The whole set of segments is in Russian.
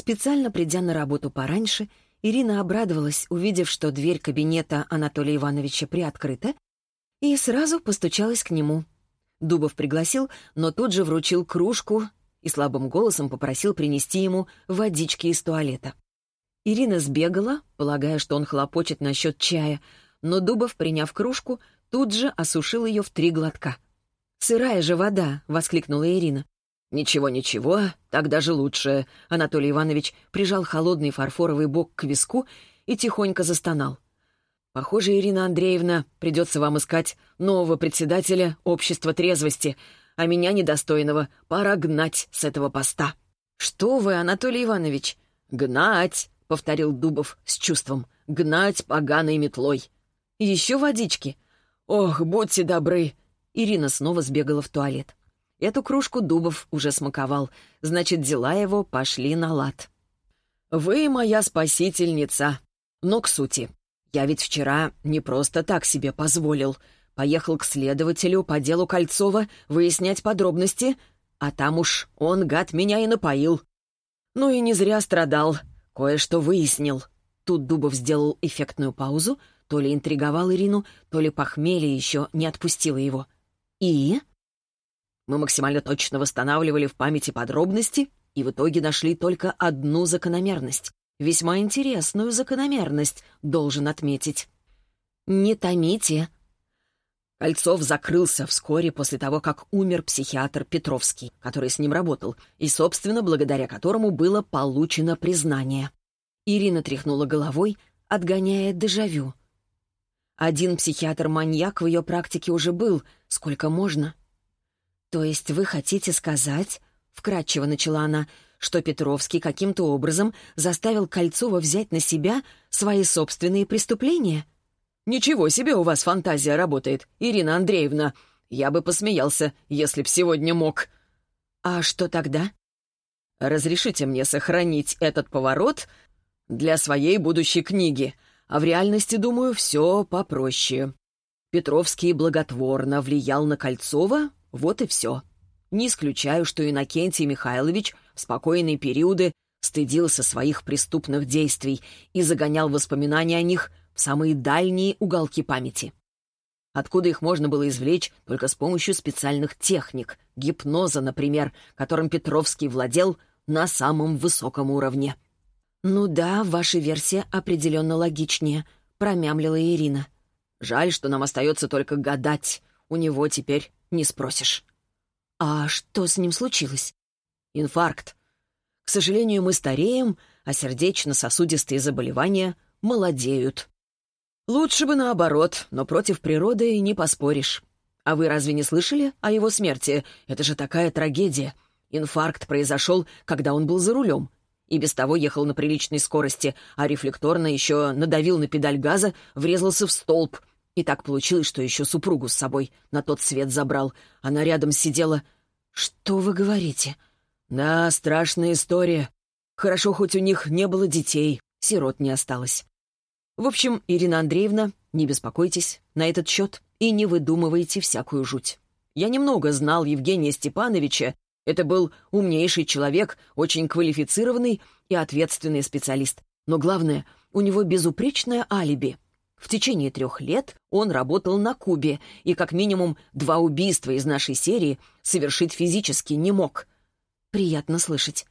Специально придя на работу пораньше, Ирина обрадовалась, увидев, что дверь кабинета Анатолия Ивановича приоткрыта, и сразу постучалась к нему. Дубов пригласил, но тут же вручил кружку и слабым голосом попросил принести ему водички из туалета. Ирина сбегала, полагая, что он хлопочет насчет чая, но Дубов, приняв кружку, тут же осушил ее в три глотка. «Сырая же вода!» — воскликнула Ирина. «Ничего, ничего, так даже лучше». Анатолий Иванович прижал холодный фарфоровый бок к виску и тихонько застонал. «Похоже, Ирина Андреевна, придется вам искать нового председателя общества трезвости, а меня, недостойного, пора гнать с этого поста». «Что вы, Анатолий Иванович?» «Гнать!» — повторил Дубов с чувством. «Гнать поганой метлой». «Еще водички?» «Ох, будьте добры!» Ирина снова сбегала в туалет. Эту кружку Дубов уже смаковал, значит, дела его пошли на лад. «Вы моя спасительница. Но к сути. Я ведь вчера не просто так себе позволил. Поехал к следователю по делу Кольцова выяснять подробности, а там уж он, гад, меня и напоил. Ну и не зря страдал. Кое-что выяснил». Тут Дубов сделал эффектную паузу, то ли интриговал Ирину, то ли похмелье еще не отпустило его. «И?» Мы максимально точно восстанавливали в памяти подробности и в итоге нашли только одну закономерность. Весьма интересную закономерность, должен отметить. «Не томите». Кольцов закрылся вскоре после того, как умер психиатр Петровский, который с ним работал, и, собственно, благодаря которому было получено признание. Ирина тряхнула головой, отгоняя дежавю. Один психиатр-маньяк в ее практике уже был. Сколько можно? «То есть вы хотите сказать...» — вкратчиво начала она, что Петровский каким-то образом заставил Кольцова взять на себя свои собственные преступления? «Ничего себе у вас фантазия работает, Ирина Андреевна! Я бы посмеялся, если б сегодня мог!» «А что тогда?» «Разрешите мне сохранить этот поворот для своей будущей книги, а в реальности, думаю, все попроще. Петровский благотворно влиял на Кольцова вот и все. Не исключаю, что Иннокентий Михайлович в спокойные периоды стыдился своих преступных действий и загонял воспоминания о них в самые дальние уголки памяти. Откуда их можно было извлечь только с помощью специальных техник, гипноза, например, которым Петровский владел на самом высоком уровне. «Ну да, ваша версия определенно логичнее», — промямлила Ирина. «Жаль, что нам остается только гадать. У него теперь не спросишь. А что с ним случилось? Инфаркт. К сожалению, мы стареем, а сердечно-сосудистые заболевания молодеют. Лучше бы наоборот, но против природы не поспоришь. А вы разве не слышали о его смерти? Это же такая трагедия. Инфаркт произошел, когда он был за рулем. И без того ехал на приличной скорости, а рефлекторно еще надавил на педаль газа, врезался в столб — и так получилось, что еще супругу с собой на тот свет забрал. Она рядом сидела. «Что вы говорите?» «Да, страшная история. Хорошо, хоть у них не было детей, сирот не осталось. В общем, Ирина Андреевна, не беспокойтесь на этот счет и не выдумывайте всякую жуть. Я немного знал Евгения Степановича. Это был умнейший человек, очень квалифицированный и ответственный специалист. Но главное, у него безупречное алиби — в течение трех лет он работал на Кубе и как минимум два убийства из нашей серии совершить физически не мог. Приятно слышать.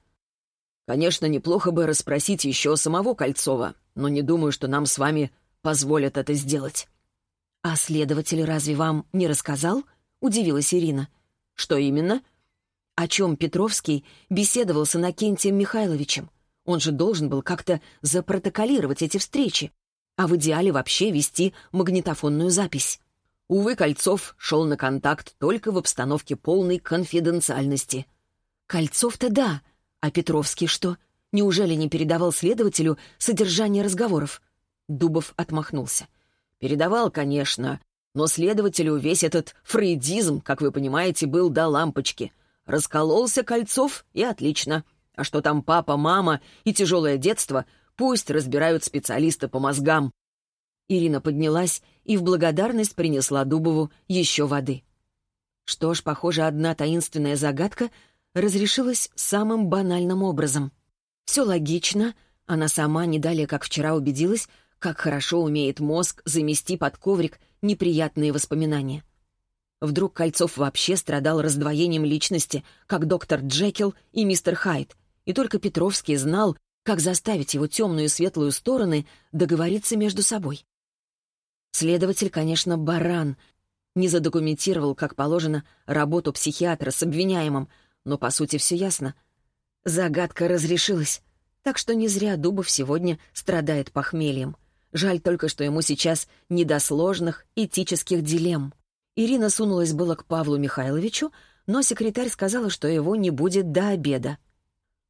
Конечно, неплохо бы расспросить еще самого Кольцова, но не думаю, что нам с вами позволят это сделать. «А следователь разве вам не рассказал?» — удивилась Ирина. «Что именно?» «О чем Петровский беседовал с Иннокентием Михайловичем? Он же должен был как-то запротоколировать эти встречи а в идеале вообще вести магнитофонную запись. Увы, Кольцов шел на контакт только в обстановке полной конфиденциальности. Кольцов-то да, а Петровский что? Неужели не передавал следователю содержание разговоров? Дубов отмахнулся. Передавал, конечно, но следователю весь этот фрейдизм, как вы понимаете, был до лампочки. Раскололся Кольцов, и отлично. А что там папа, мама и тяжелое детство — Пусть разбирают специалисты по мозгам». Ирина поднялась и в благодарность принесла Дубову еще воды. Что ж, похоже, одна таинственная загадка разрешилась самым банальным образом. Все логично. Она сама не далее, как вчера, убедилась, как хорошо умеет мозг замести под коврик неприятные воспоминания. Вдруг Кольцов вообще страдал раздвоением личности, как доктор Джекил и мистер Хайд, и только Петровский знал, как заставить его темную и светлую стороны договориться между собой. Следователь, конечно, баран, не задокументировал, как положено, работу психиатра с обвиняемым, но, по сути, все ясно. Загадка разрешилась, так что не зря Дубов сегодня страдает похмельем. Жаль только, что ему сейчас не до сложных этических дилемм. Ирина сунулась было к Павлу Михайловичу, но секретарь сказала, что его не будет до обеда.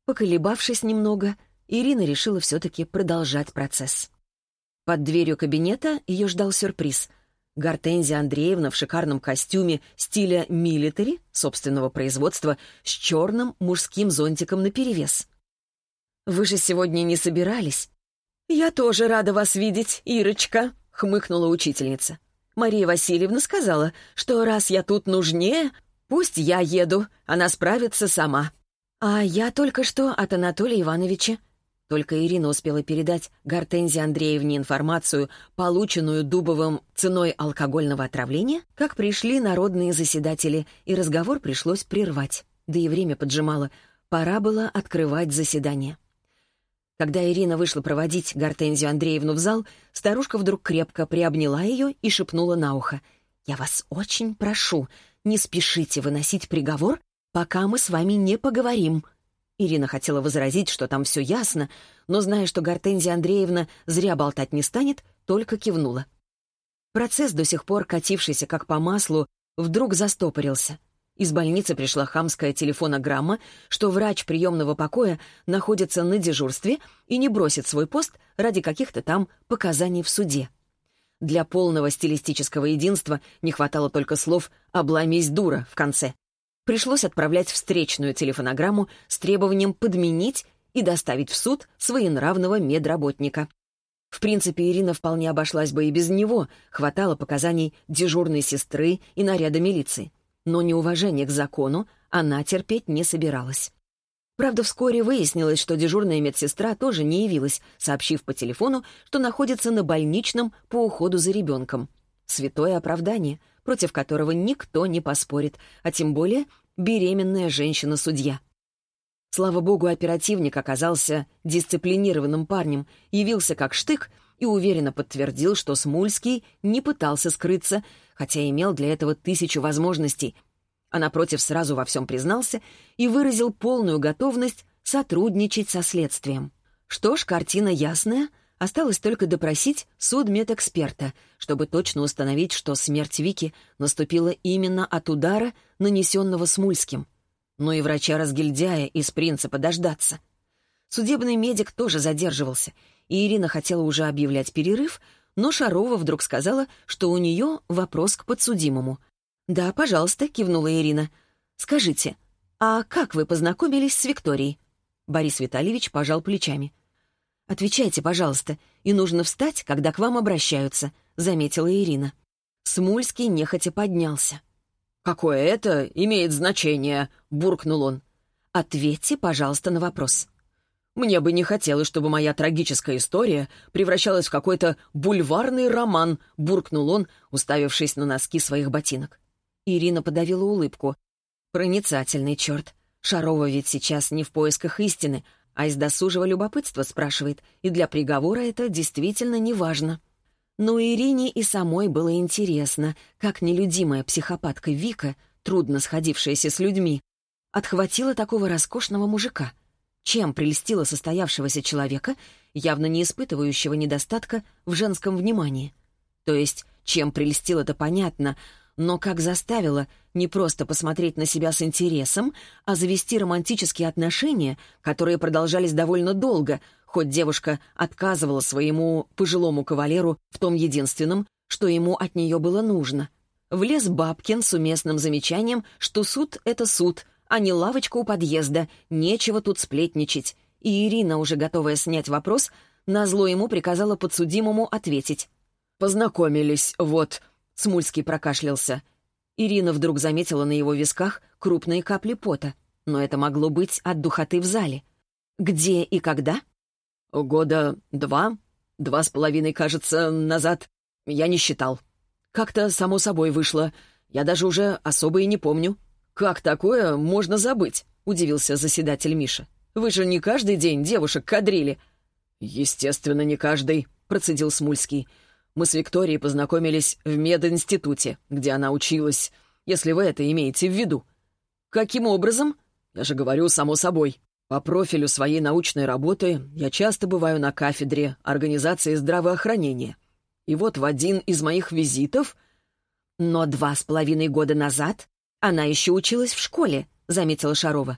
Поколебавшись немного, Ирина решила все-таки продолжать процесс. Под дверью кабинета ее ждал сюрприз. Гортензия Андреевна в шикарном костюме стиля милитари, собственного производства, с черным мужским зонтиком наперевес. «Вы же сегодня не собирались?» «Я тоже рада вас видеть, Ирочка», — хмыкнула учительница. «Мария Васильевна сказала, что раз я тут нужнее, пусть я еду, она справится сама». «А я только что от Анатолия Ивановича». Только Ирина успела передать Гортензии Андреевне информацию, полученную Дубовым ценой алкогольного отравления, как пришли народные заседатели, и разговор пришлось прервать. Да и время поджимало. Пора было открывать заседание. Когда Ирина вышла проводить Гортензию Андреевну в зал, старушка вдруг крепко приобняла ее и шепнула на ухо. «Я вас очень прошу, не спешите выносить приговор, пока мы с вами не поговорим». Ирина хотела возразить, что там все ясно, но, зная, что Гортензия Андреевна зря болтать не станет, только кивнула. Процесс, до сих пор катившийся как по маслу, вдруг застопорился — из больницы пришла хамская телефонограмма, что врач приемного покоя находится на дежурстве и не бросит свой пост ради каких-то там показаний в суде. Для полного стилистического единства не хватало только слов «обломись, дура» в конце. Пришлось отправлять встречную телефонограмму с требованием подменить и доставить в суд своенравного медработника. В принципе, Ирина вполне обошлась бы и без него, хватало показаний дежурной сестры и наряда милиции но неуважение к закону она терпеть не собиралась. Правда, вскоре выяснилось, что дежурная медсестра тоже не явилась, сообщив по телефону, что находится на больничном по уходу за ребенком. Святое оправдание, против которого никто не поспорит, а тем более беременная женщина-судья. Слава богу, оперативник оказался дисциплинированным парнем, явился как штык и уверенно подтвердил, что Смульский не пытался скрыться, хотя имел для этого тысячу возможностей, а напротив сразу во всем признался и выразил полную готовность сотрудничать со следствием. Что ж, картина ясная, осталось только допросить судмедэксперта, чтобы точно установить, что смерть Вики наступила именно от удара, нанесенного Смульским. Ну и врача-разгильдяя из принципа дождаться. Судебный медик тоже задерживался — и Ирина хотела уже объявлять перерыв, но Шарова вдруг сказала, что у нее вопрос к подсудимому. «Да, пожалуйста», — кивнула Ирина. «Скажите, а как вы познакомились с Викторией?» Борис Витальевич пожал плечами. «Отвечайте, пожалуйста, и нужно встать, когда к вам обращаются», — заметила Ирина. Смульский нехотя поднялся. «Какое это имеет значение?» — буркнул он. «Ответьте, пожалуйста, на вопрос». Мне бы не хотелось, чтобы моя трагическая история превращалась в какой-то бульварный роман», — буркнул он, уставившись на носки своих ботинок. Ирина подавила улыбку. «Проницательный черт. Шарова ведь сейчас не в поисках истины, а из досужего любопытства спрашивает, и для приговора это действительно не важно». Но Ирине и самой было интересно, как нелюдимая психопатка Вика, трудно сходившаяся с людьми, отхватила такого роскошного мужика — чем прельстила состоявшегося человека, явно не испытывающего недостатка в женском внимании. То есть, чем прельстил это понятно, но как заставила не просто посмотреть на себя с интересом, а завести романтические отношения, которые продолжались довольно долго, хоть девушка отказывала своему пожилому кавалеру в том единственном, что ему от нее было нужно. Влез Бабкин с уместным замечанием, что суд — это суд, а не лавочка у подъезда. Нечего тут сплетничать. И Ирина, уже готовая снять вопрос, назло ему приказала подсудимому ответить. «Познакомились, вот», — Смульский прокашлялся. Ирина вдруг заметила на его висках крупные капли пота. Но это могло быть от духоты в зале. Где и когда? Года два, два с половиной, кажется, назад. Я не считал. Как-то само собой вышло. Я даже уже особо и не помню. Как такое можно забыть? Удивился заседатель Миша. Вы же не каждый день девушек кадрили. Естественно, не каждый, процедил Смульский. Мы с Викторией познакомились в мединституте, где она училась, если вы это имеете в виду. Каким образом? Я же говорю, само собой. По профилю своей научной работы я часто бываю на кафедре организации здравоохранения. И вот в один из моих визитов... Но два с половиной года назад она еще училась в школе, заметила Шарова.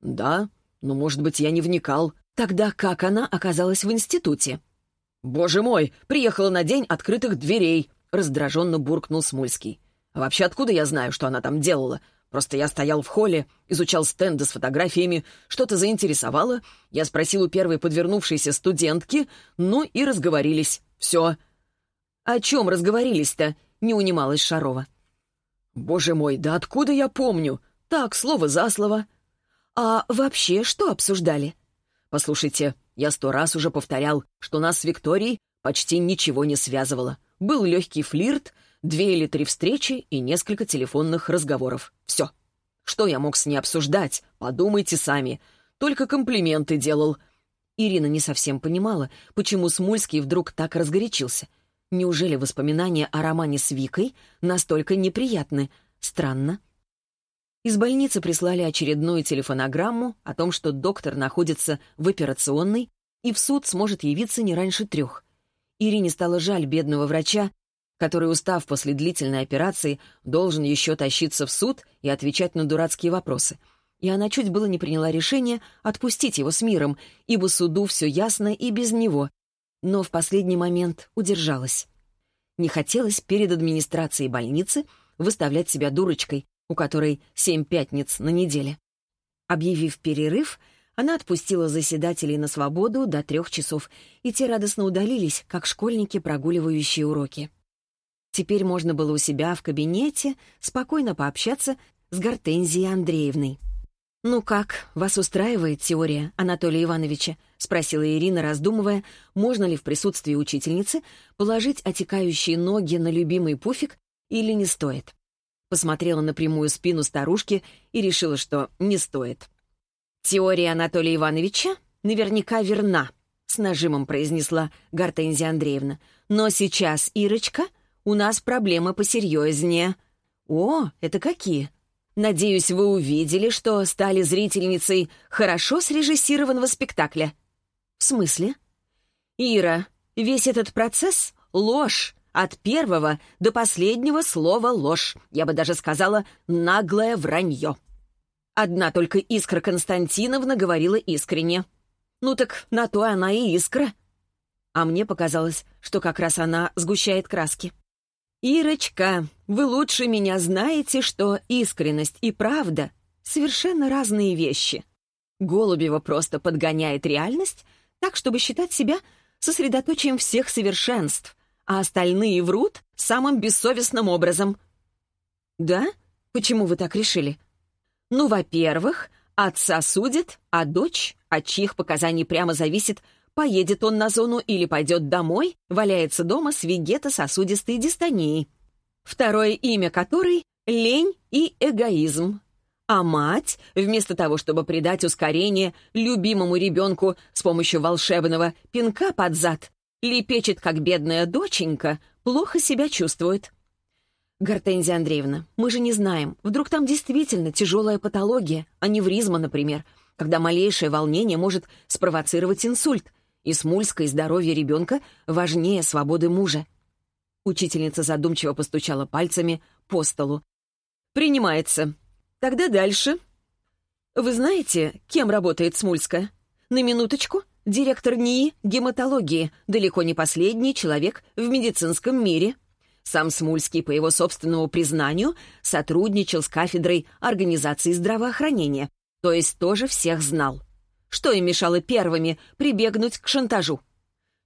Да, но, может быть, я не вникал. Тогда как она оказалась в институте? «Боже мой, приехала на день открытых дверей!» — раздраженно буркнул Смольский. «А вообще откуда я знаю, что она там делала? Просто я стоял в холле, изучал стенды с фотографиями, что-то заинтересовало. Я спросил у первой подвернувшейся студентки, ну и разговорились. Все». «О чем разговорились-то?» — не унималась Шарова. «Боже мой, да откуда я помню? Так, слово за слово». «А вообще что обсуждали?» «Послушайте, я сто раз уже повторял, что нас с Викторией почти ничего не связывало. Был легкий флирт, две или три встречи и несколько телефонных разговоров. Все. Что я мог с ней обсуждать? Подумайте сами. Только комплименты делал». Ирина не совсем понимала, почему Смульский вдруг так разгорячился. Неужели воспоминания о романе с Викой настолько неприятны? Странно. Из больницы прислали очередную телефонограмму о том, что доктор находится в операционной и в суд сможет явиться не раньше трех. Ирине стало жаль бедного врача, который, устав после длительной операции, должен еще тащиться в суд и отвечать на дурацкие вопросы. И она чуть было не приняла решение отпустить его с миром, ибо суду все ясно и без него. Но в последний момент удержалась. Не хотелось перед администрацией больницы выставлять себя дурочкой, у которой семь пятниц на неделе. Объявив перерыв, она отпустила заседателей на свободу до трех часов, и те радостно удалились, как школьники, прогуливающие уроки. Теперь можно было у себя в кабинете спокойно пообщаться с Гортензией Андреевной. «Ну как, вас устраивает теория Анатолия Ивановича?» — спросила Ирина, раздумывая, можно ли в присутствии учительницы положить отекающие ноги на любимый пуфик или не стоит посмотрела на прямую спину старушки и решила, что не стоит. «Теория Анатолия Ивановича наверняка верна», — с нажимом произнесла Гортензия Андреевна. «Но сейчас, Ирочка, у нас проблемы посерьезнее». «О, это какие?» «Надеюсь, вы увидели, что стали зрительницей хорошо срежиссированного спектакля». «В смысле?» «Ира, весь этот процесс — ложь, от первого до последнего слова ложь. Я бы даже сказала «наглое вранье». Одна только Искра Константиновна говорила искренне. Ну так на то она и искра. А мне показалось, что как раз она сгущает краски. «Ирочка, вы лучше меня знаете, что искренность и правда — совершенно разные вещи. Голубева просто подгоняет реальность так, чтобы считать себя сосредоточием всех совершенств, а остальные врут самым бессовестным образом». «Да? Почему вы так решили?» «Ну, во-первых, отца судит, а дочь, от чьих показаний прямо зависит, поедет он на зону или пойдет домой, валяется дома с вегето-сосудистой дистонией. Второе имя которой — лень и эгоизм. А мать, вместо того, чтобы придать ускорение любимому ребенку с помощью волшебного пинка под зад, Лепечет, как бедная доченька, плохо себя чувствует. Гортензия Андреевна, мы же не знаем, вдруг там действительно тяжелая патология, аневризма, например, когда малейшее волнение может спровоцировать инсульт, и смульское здоровье ребенка важнее свободы мужа. Учительница задумчиво постучала пальцами по столу. «Принимается. Тогда дальше. Вы знаете, кем работает Смульская? На минуточку директор НИИ гематологии, далеко не последний человек в медицинском мире. Сам Смульский, по его собственному признанию, сотрудничал с кафедрой организации здравоохранения, то есть тоже всех знал. Что им мешало первыми прибегнуть к шантажу?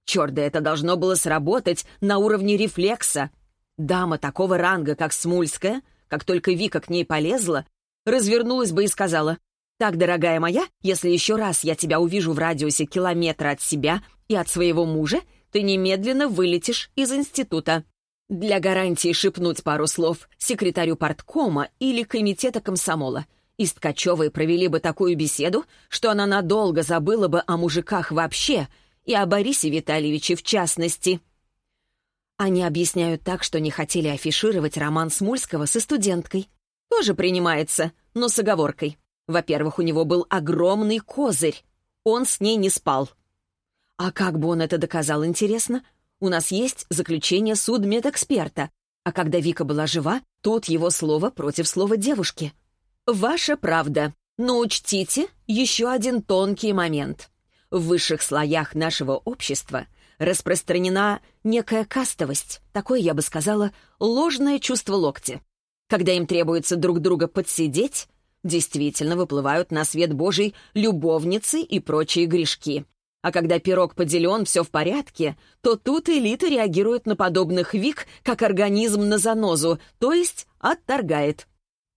Черт, да это должно было сработать на уровне рефлекса. Дама такого ранга, как Смульская, как только Вика к ней полезла, развернулась бы и сказала, Так, дорогая моя, если еще раз я тебя увижу в радиусе километра от себя и от своего мужа, ты немедленно вылетишь из института. Для гарантии шепнуть пару слов секретарю парткома или комитета комсомола. И с Ткачевой провели бы такую беседу, что она надолго забыла бы о мужиках вообще и о Борисе Витальевиче в частности. Они объясняют так, что не хотели афишировать роман Смульского со студенткой. Тоже принимается, но с оговоркой. Во-первых, у него был огромный козырь. Он с ней не спал. А как бы он это доказал, интересно? У нас есть заключение судмедэксперта. А когда Вика была жива, тут его слово против слова девушки. Ваша правда. Но учтите еще один тонкий момент. В высших слоях нашего общества распространена некая кастовость, такое, я бы сказала, ложное чувство локти. Когда им требуется друг друга подсидеть, действительно выплывают на свет Божий любовницы и прочие грешки. А когда пирог поделен, все в порядке, то тут элита реагирует на подобных вик, как организм на занозу, то есть отторгает.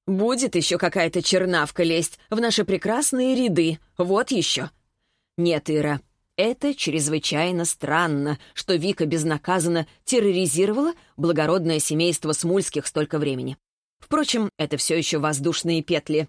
Будет еще какая-то чернавка лезть в наши прекрасные ряды, вот еще. Нет, Ира, это чрезвычайно странно, что Вика безнаказанно терроризировала благородное семейство Смульских столько времени. Впрочем, это все еще воздушные петли.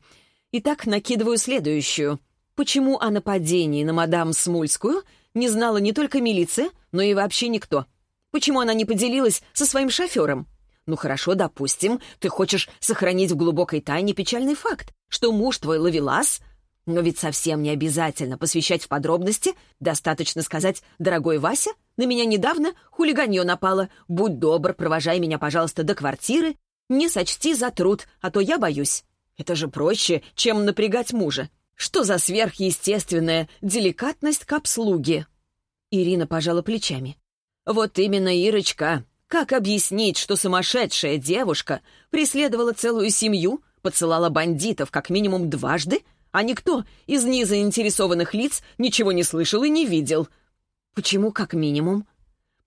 Итак, накидываю следующую. Почему о нападении на мадам Смульскую не знала не только милиция, но и вообще никто? Почему она не поделилась со своим шофером? Ну хорошо, допустим, ты хочешь сохранить в глубокой тайне печальный факт, что муж твой ловелас, но ведь совсем не обязательно посвящать в подробности, достаточно сказать «Дорогой Вася, на меня недавно хулиганье напало, будь добр, провожай меня, пожалуйста, до квартиры, не сочти за труд, а то я боюсь. Это же проще, чем напрягать мужа. Что за сверхъестественная деликатность к обслуге?» Ирина пожала плечами. «Вот именно, Ирочка. Как объяснить, что сумасшедшая девушка преследовала целую семью, поцелала бандитов как минимум дважды, а никто из незаинтересованных лиц ничего не слышал и не видел?» «Почему как минимум?»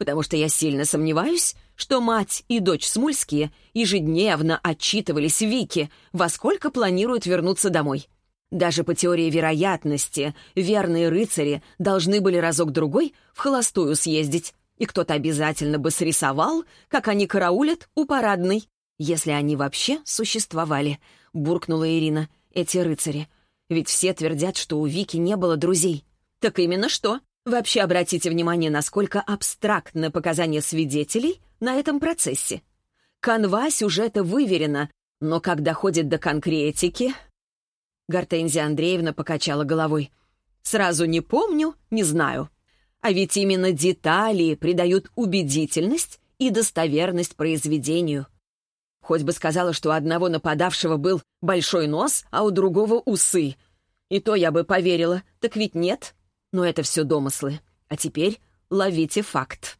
«Потому что я сильно сомневаюсь, что мать и дочь Смульские ежедневно отчитывались Вике, во сколько планируют вернуться домой. Даже по теории вероятности верные рыцари должны были разок-другой в холостую съездить, и кто-то обязательно бы срисовал, как они караулят у парадной. Если они вообще существовали, буркнула Ирина, эти рыцари. Ведь все твердят, что у Вики не было друзей. Так именно что? Вообще обратите внимание, насколько абстрактны показания свидетелей на этом процессе. Канва сюжета выверена, но как доходит до конкретики... Гортензия Андреевна покачала головой. «Сразу не помню, не знаю. А ведь именно детали придают убедительность и достоверность произведению. Хоть бы сказала, что у одного нападавшего был большой нос, а у другого усы. И то я бы поверила, так ведь нет. Но это все домыслы. А теперь ловите факт.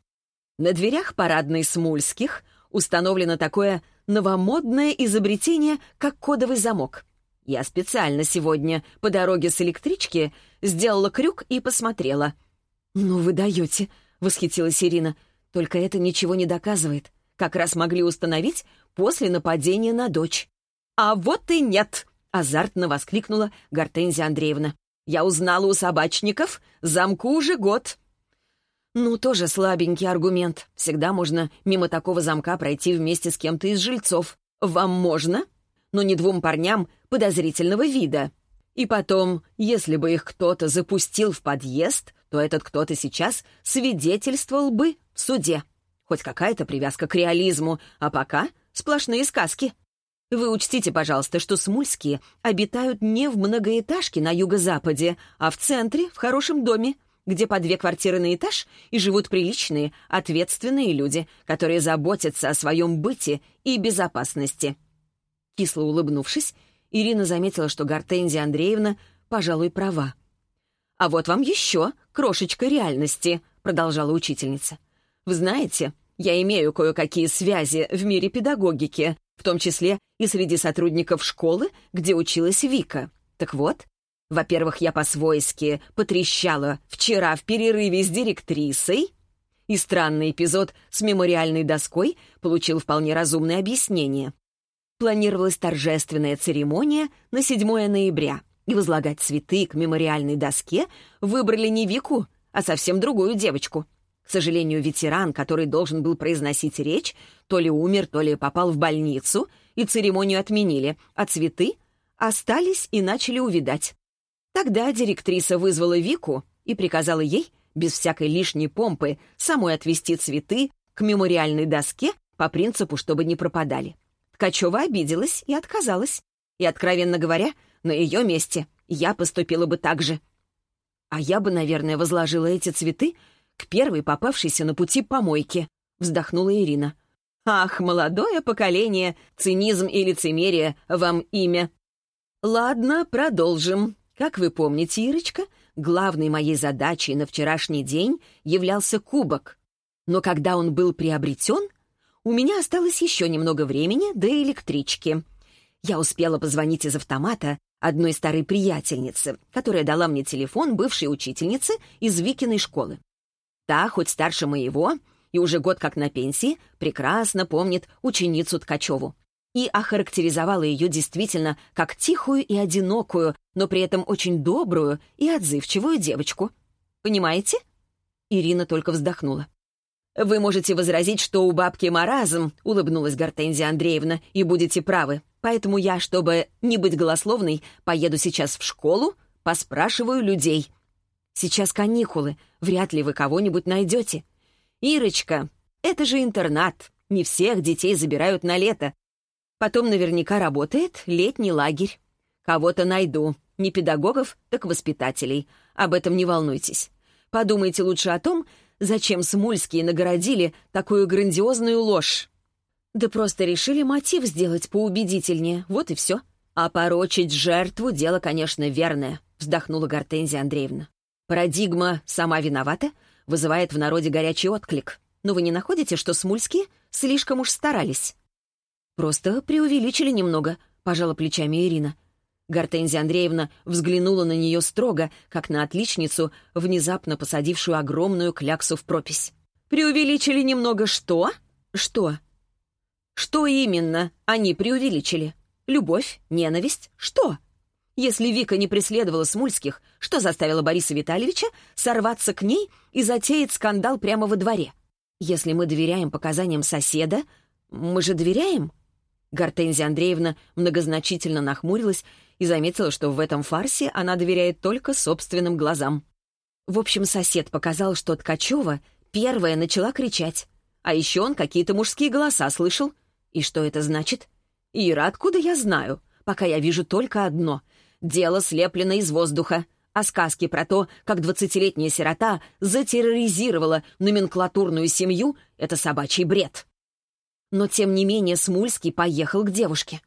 На дверях парадной Смульских установлено такое новомодное изобретение, как кодовый замок. Я специально сегодня по дороге с электрички сделала крюк и посмотрела. «Ну вы даете», — восхитилась Ирина. «Только это ничего не доказывает. Как раз могли установить после нападения на дочь». «А вот и нет!» — азартно воскликнула Гортензия Андреевна. Я узнала у собачников, замку уже год». «Ну, тоже слабенький аргумент. Всегда можно мимо такого замка пройти вместе с кем-то из жильцов. Вам можно, но не двум парням подозрительного вида. И потом, если бы их кто-то запустил в подъезд, то этот кто-то сейчас свидетельствовал бы в суде. Хоть какая-то привязка к реализму, а пока сплошные сказки». Вы учтите, пожалуйста, что смульские обитают не в многоэтажке на юго-западе, а в центре, в хорошем доме, где по две квартиры на этаж и живут приличные, ответственные люди, которые заботятся о своем быте и безопасности. Кисло улыбнувшись, Ирина заметила, что Гортензия Андреевна, пожалуй, права. «А вот вам еще крошечка реальности», — продолжала учительница. «Вы знаете, я имею кое-какие связи в мире педагогики, в том числе и среди сотрудников школы, где училась Вика. Так вот, во-первых, я по-свойски потрещала вчера в перерыве с директрисой, и странный эпизод с мемориальной доской получил вполне разумное объяснение. Планировалась торжественная церемония на 7 ноября, и возлагать цветы к мемориальной доске выбрали не Вику, а совсем другую девочку. К сожалению, ветеран, который должен был произносить речь, то ли умер, то ли попал в больницу, и церемонию отменили, а цветы остались и начали увидать. Тогда директриса вызвала Вику и приказала ей, без всякой лишней помпы, самой отвезти цветы к мемориальной доске по принципу, чтобы не пропадали. Ткачева обиделась и отказалась. И, откровенно говоря, на ее месте я поступила бы так же. А я бы, наверное, возложила эти цветы к первой попавшейся на пути помойке, вздохнула Ирина. Ах, молодое поколение, цинизм и лицемерие вам имя. Ладно, продолжим. Как вы помните, Ирочка, главной моей задачей на вчерашний день являлся кубок. Но когда он был приобретен, у меня осталось еще немного времени до электрички. Я успела позвонить из автомата одной старой приятельнице, которая дала мне телефон бывшей учительницы из Викиной школы. Та, хоть старше моего, и уже год как на пенсии, прекрасно помнит ученицу Ткачеву и охарактеризовала ее действительно как тихую и одинокую, но при этом очень добрую и отзывчивую девочку. Понимаете? Ирина только вздохнула. «Вы можете возразить, что у бабки маразм», — улыбнулась Гортензия Андреевна, «и будете правы. Поэтому я, чтобы не быть голословной, поеду сейчас в школу, поспрашиваю людей. Сейчас каникулы, вряд ли вы кого-нибудь найдете. Ирочка, это же интернат, не всех детей забирают на лето. Потом наверняка работает летний лагерь. Кого-то найду, не педагогов, так воспитателей. Об этом не волнуйтесь. Подумайте лучше о том, зачем Смульские нагородили такую грандиозную ложь. Да просто решили мотив сделать поубедительнее, вот и все. А порочить жертву — дело, конечно, верное, вздохнула Гортензия Андреевна. Парадигма «сама виновата» вызывает в народе горячий отклик. Но вы не находите, что Смульские слишком уж старались? Просто преувеличили немного, пожала плечами Ирина. Гортензия Андреевна взглянула на нее строго, как на отличницу, внезапно посадившую огромную кляксу в пропись. «Преувеличили немного что? Что?» «Что именно они преувеличили? Любовь? Ненависть? Что?» Если Вика не преследовала Смульских, что заставило Бориса Витальевича сорваться к ней и затеять скандал прямо во дворе? Если мы доверяем показаниям соседа, мы же доверяем? Гортензия Андреевна многозначительно нахмурилась и заметила, что в этом фарсе она доверяет только собственным глазам. В общем, сосед показал, что Ткачева первая начала кричать. А еще он какие-то мужские голоса слышал. И что это значит? Ира, откуда я знаю? Пока я вижу только одно. Дело слеплено из воздуха. А сказки про то, как двадцатилетняя сирота затерроризировала номенклатурную семью — это собачий бред. Но, тем не менее, Смульский поехал к девушке.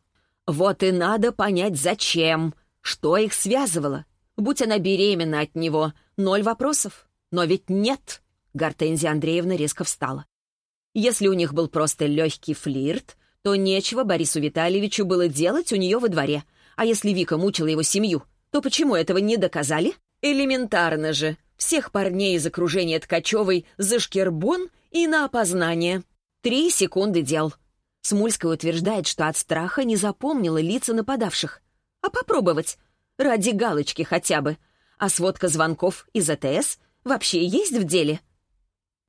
Вот и надо понять, зачем, что их связывало. Будь она беременна от него, ноль вопросов. Но ведь нет. Гортензия Андреевна резко встала. Если у них был просто легкий флирт, то нечего Борису Витальевичу было делать у нее во дворе. А если Вика мучила его семью, то почему этого не доказали? Элементарно же. Всех парней из окружения Ткачевой за шкербон и на опознание. Три секунды дел. Смульская утверждает, что от страха не запомнила лица нападавших. А попробовать? Ради галочки хотя бы. А сводка звонков из АТС вообще есть в деле?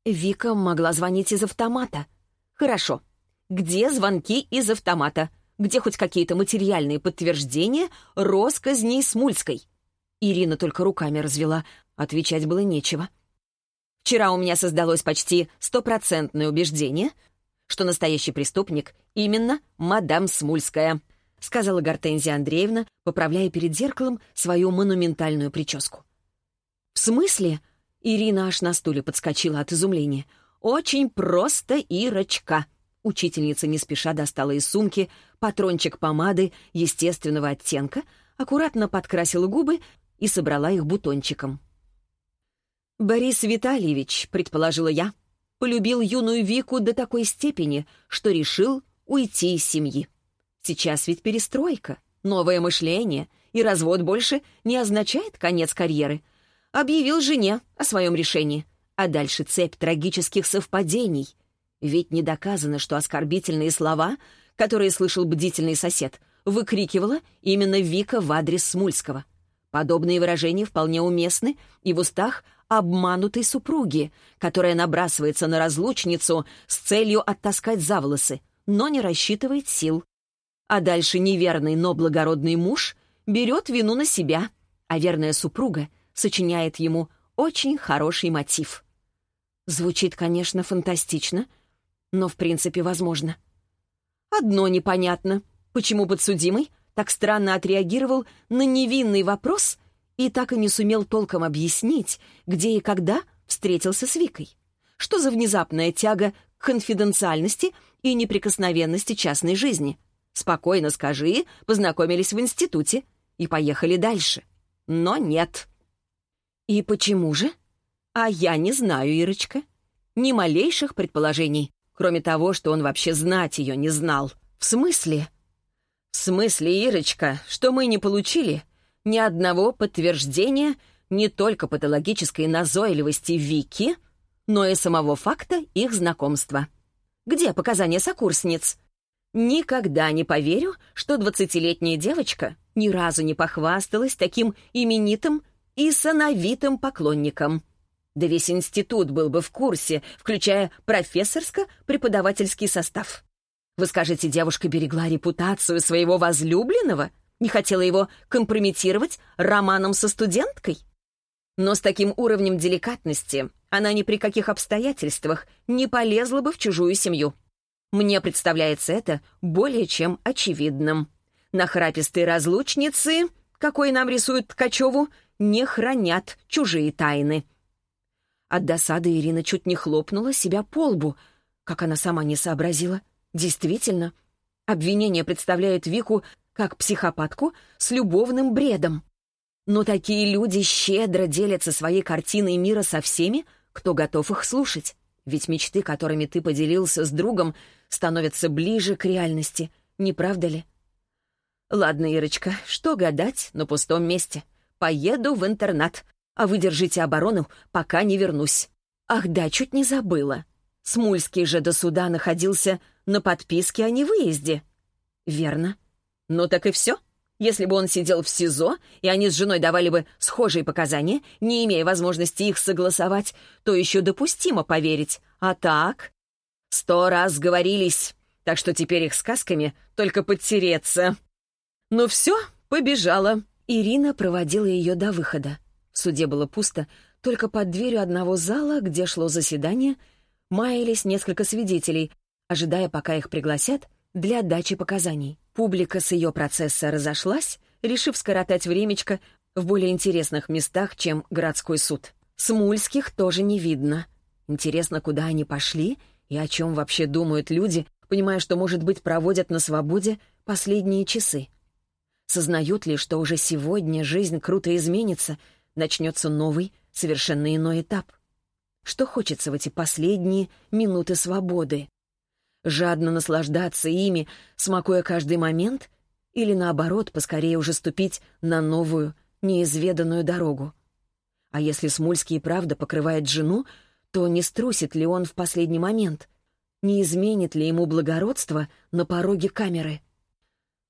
Вика могла звонить из автомата. Хорошо. Где звонки из автомата? Где хоть какие-то материальные подтверждения росказней Смульской? Ирина только руками развела. Отвечать было нечего. Вчера у меня создалось почти стопроцентное убеждение, что настоящий преступник именно мадам Смульская, сказала Гортензия Андреевна, поправляя перед зеркалом свою монументальную прическу. «В смысле?» Ирина аж на стуле подскочила от изумления. «Очень просто, Ирочка!» Учительница не спеша достала из сумки патрончик помады естественного оттенка, аккуратно подкрасила губы и собрала их бутончиком. «Борис Витальевич», — предположила я, полюбил юную Вику до такой степени, что решил уйти из семьи. Сейчас ведь перестройка, новое мышление, и развод больше не означает конец карьеры. Объявил жене о своем решении, а дальше цепь трагических совпадений. Ведь не доказано, что оскорбительные слова, которые слышал бдительный сосед, выкрикивала именно Вика в адрес Смульского. Подобные выражения вполне уместны и в устах обманутой супруги, которая набрасывается на разлучницу с целью оттаскать за волосы, но не рассчитывает сил. А дальше неверный, но благородный муж берет вину на себя, а верная супруга сочиняет ему очень хороший мотив. Звучит, конечно, фантастично, но в принципе возможно. Одно непонятно, почему подсудимый так странно отреагировал на невинный вопрос и так и не сумел толком объяснить, где и когда встретился с Викой. Что за внезапная тяга к конфиденциальности и неприкосновенности частной жизни? Спокойно скажи, познакомились в институте и поехали дальше. Но нет. И почему же? А я не знаю, Ирочка. Ни малейших предположений, кроме того, что он вообще знать ее не знал. В смысле? «В смысле, Ирочка, что мы не получили ни одного подтверждения не только патологической назойливости Вики, но и самого факта их знакомства? Где показания сокурсниц?» Никогда не поверю, что двадцатилетняя девочка ни разу не похвасталась таким именитым и сановитым поклонником. Да весь институт был бы в курсе, включая профессорско-преподавательский состав. Вы скажете, девушка берегла репутацию своего возлюбленного? Не хотела его компрометировать романом со студенткой? Но с таким уровнем деликатности она ни при каких обстоятельствах не полезла бы в чужую семью. Мне представляется это более чем очевидным. Нахрапистые разлучницы, какой нам рисуют Ткачеву, не хранят чужие тайны. От досады Ирина чуть не хлопнула себя по лбу, как она сама не сообразила — Действительно, обвинение представляет Вику как психопатку с любовным бредом. Но такие люди щедро делятся своей картиной мира со всеми, кто готов их слушать. Ведь мечты, которыми ты поделился с другом, становятся ближе к реальности, не правда ли? Ладно, Ирочка, что гадать на пустом месте? Поеду в интернат, а вы держите оборону, пока не вернусь. Ах да, чуть не забыла. Смульский же до суда находился на подписке о невыезде. Верно. Ну так и все. Если бы он сидел в СИЗО, и они с женой давали бы схожие показания, не имея возможности их согласовать, то еще допустимо поверить. А так... Сто раз говорились, так что теперь их сказками только подтереться. Ну все, побежала. Ирина проводила ее до выхода. В суде было пусто, только под дверью одного зала, где шло заседание, маялись несколько свидетелей, ожидая, пока их пригласят для дачи показаний. Публика с ее процесса разошлась, решив скоротать времечко в более интересных местах, чем городской суд. Смульских тоже не видно. Интересно, куда они пошли и о чем вообще думают люди, понимая, что, может быть, проводят на свободе последние часы. Сознают ли, что уже сегодня жизнь круто изменится, начнется новый, совершенно иной этап? Что хочется в эти последние минуты свободы? жадно наслаждаться ими, смакуя каждый момент, или наоборот, поскорее уже ступить на новую, неизведанную дорогу. А если Смульский и правда покрывает жену, то не струсит ли он в последний момент? Не изменит ли ему благородство на пороге камеры?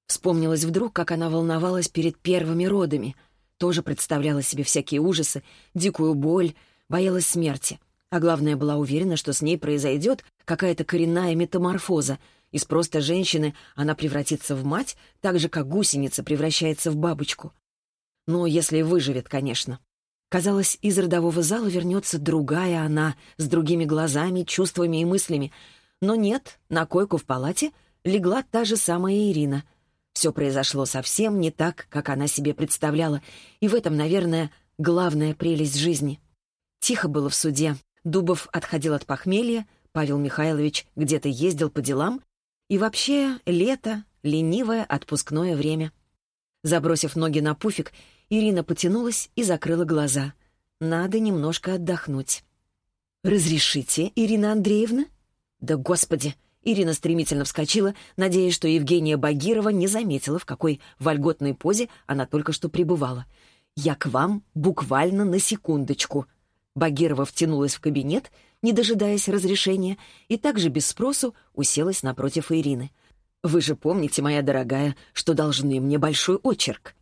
Вспомнилось вдруг, как она волновалась перед первыми родами. Тоже представляла себе всякие ужасы, дикую боль, боялась смерти. А главное, была уверена, что с ней произойдет какая-то коренная метаморфоза. Из просто женщины она превратится в мать, так же, как гусеница превращается в бабочку. Но если выживет, конечно. Казалось, из родового зала вернется другая она, с другими глазами, чувствами и мыслями. Но нет, на койку в палате легла та же самая Ирина. Все произошло совсем не так, как она себе представляла, и в этом, наверное, главная прелесть жизни. Тихо было в суде, Дубов отходил от похмелья, Павел Михайлович где-то ездил по делам, и вообще лето, ленивое отпускное время. Забросив ноги на пуфик, Ирина потянулась и закрыла глаза. Надо немножко отдохнуть. «Разрешите, Ирина Андреевна?» «Да господи!» Ирина стремительно вскочила, надеясь, что Евгения Багирова не заметила, в какой вольготной позе она только что пребывала. «Я к вам буквально на секундочку», Багирова втянулась в кабинет, не дожидаясь разрешения, и также без спросу уселась напротив Ирины. «Вы же помните, моя дорогая, что должны мне большой очерк».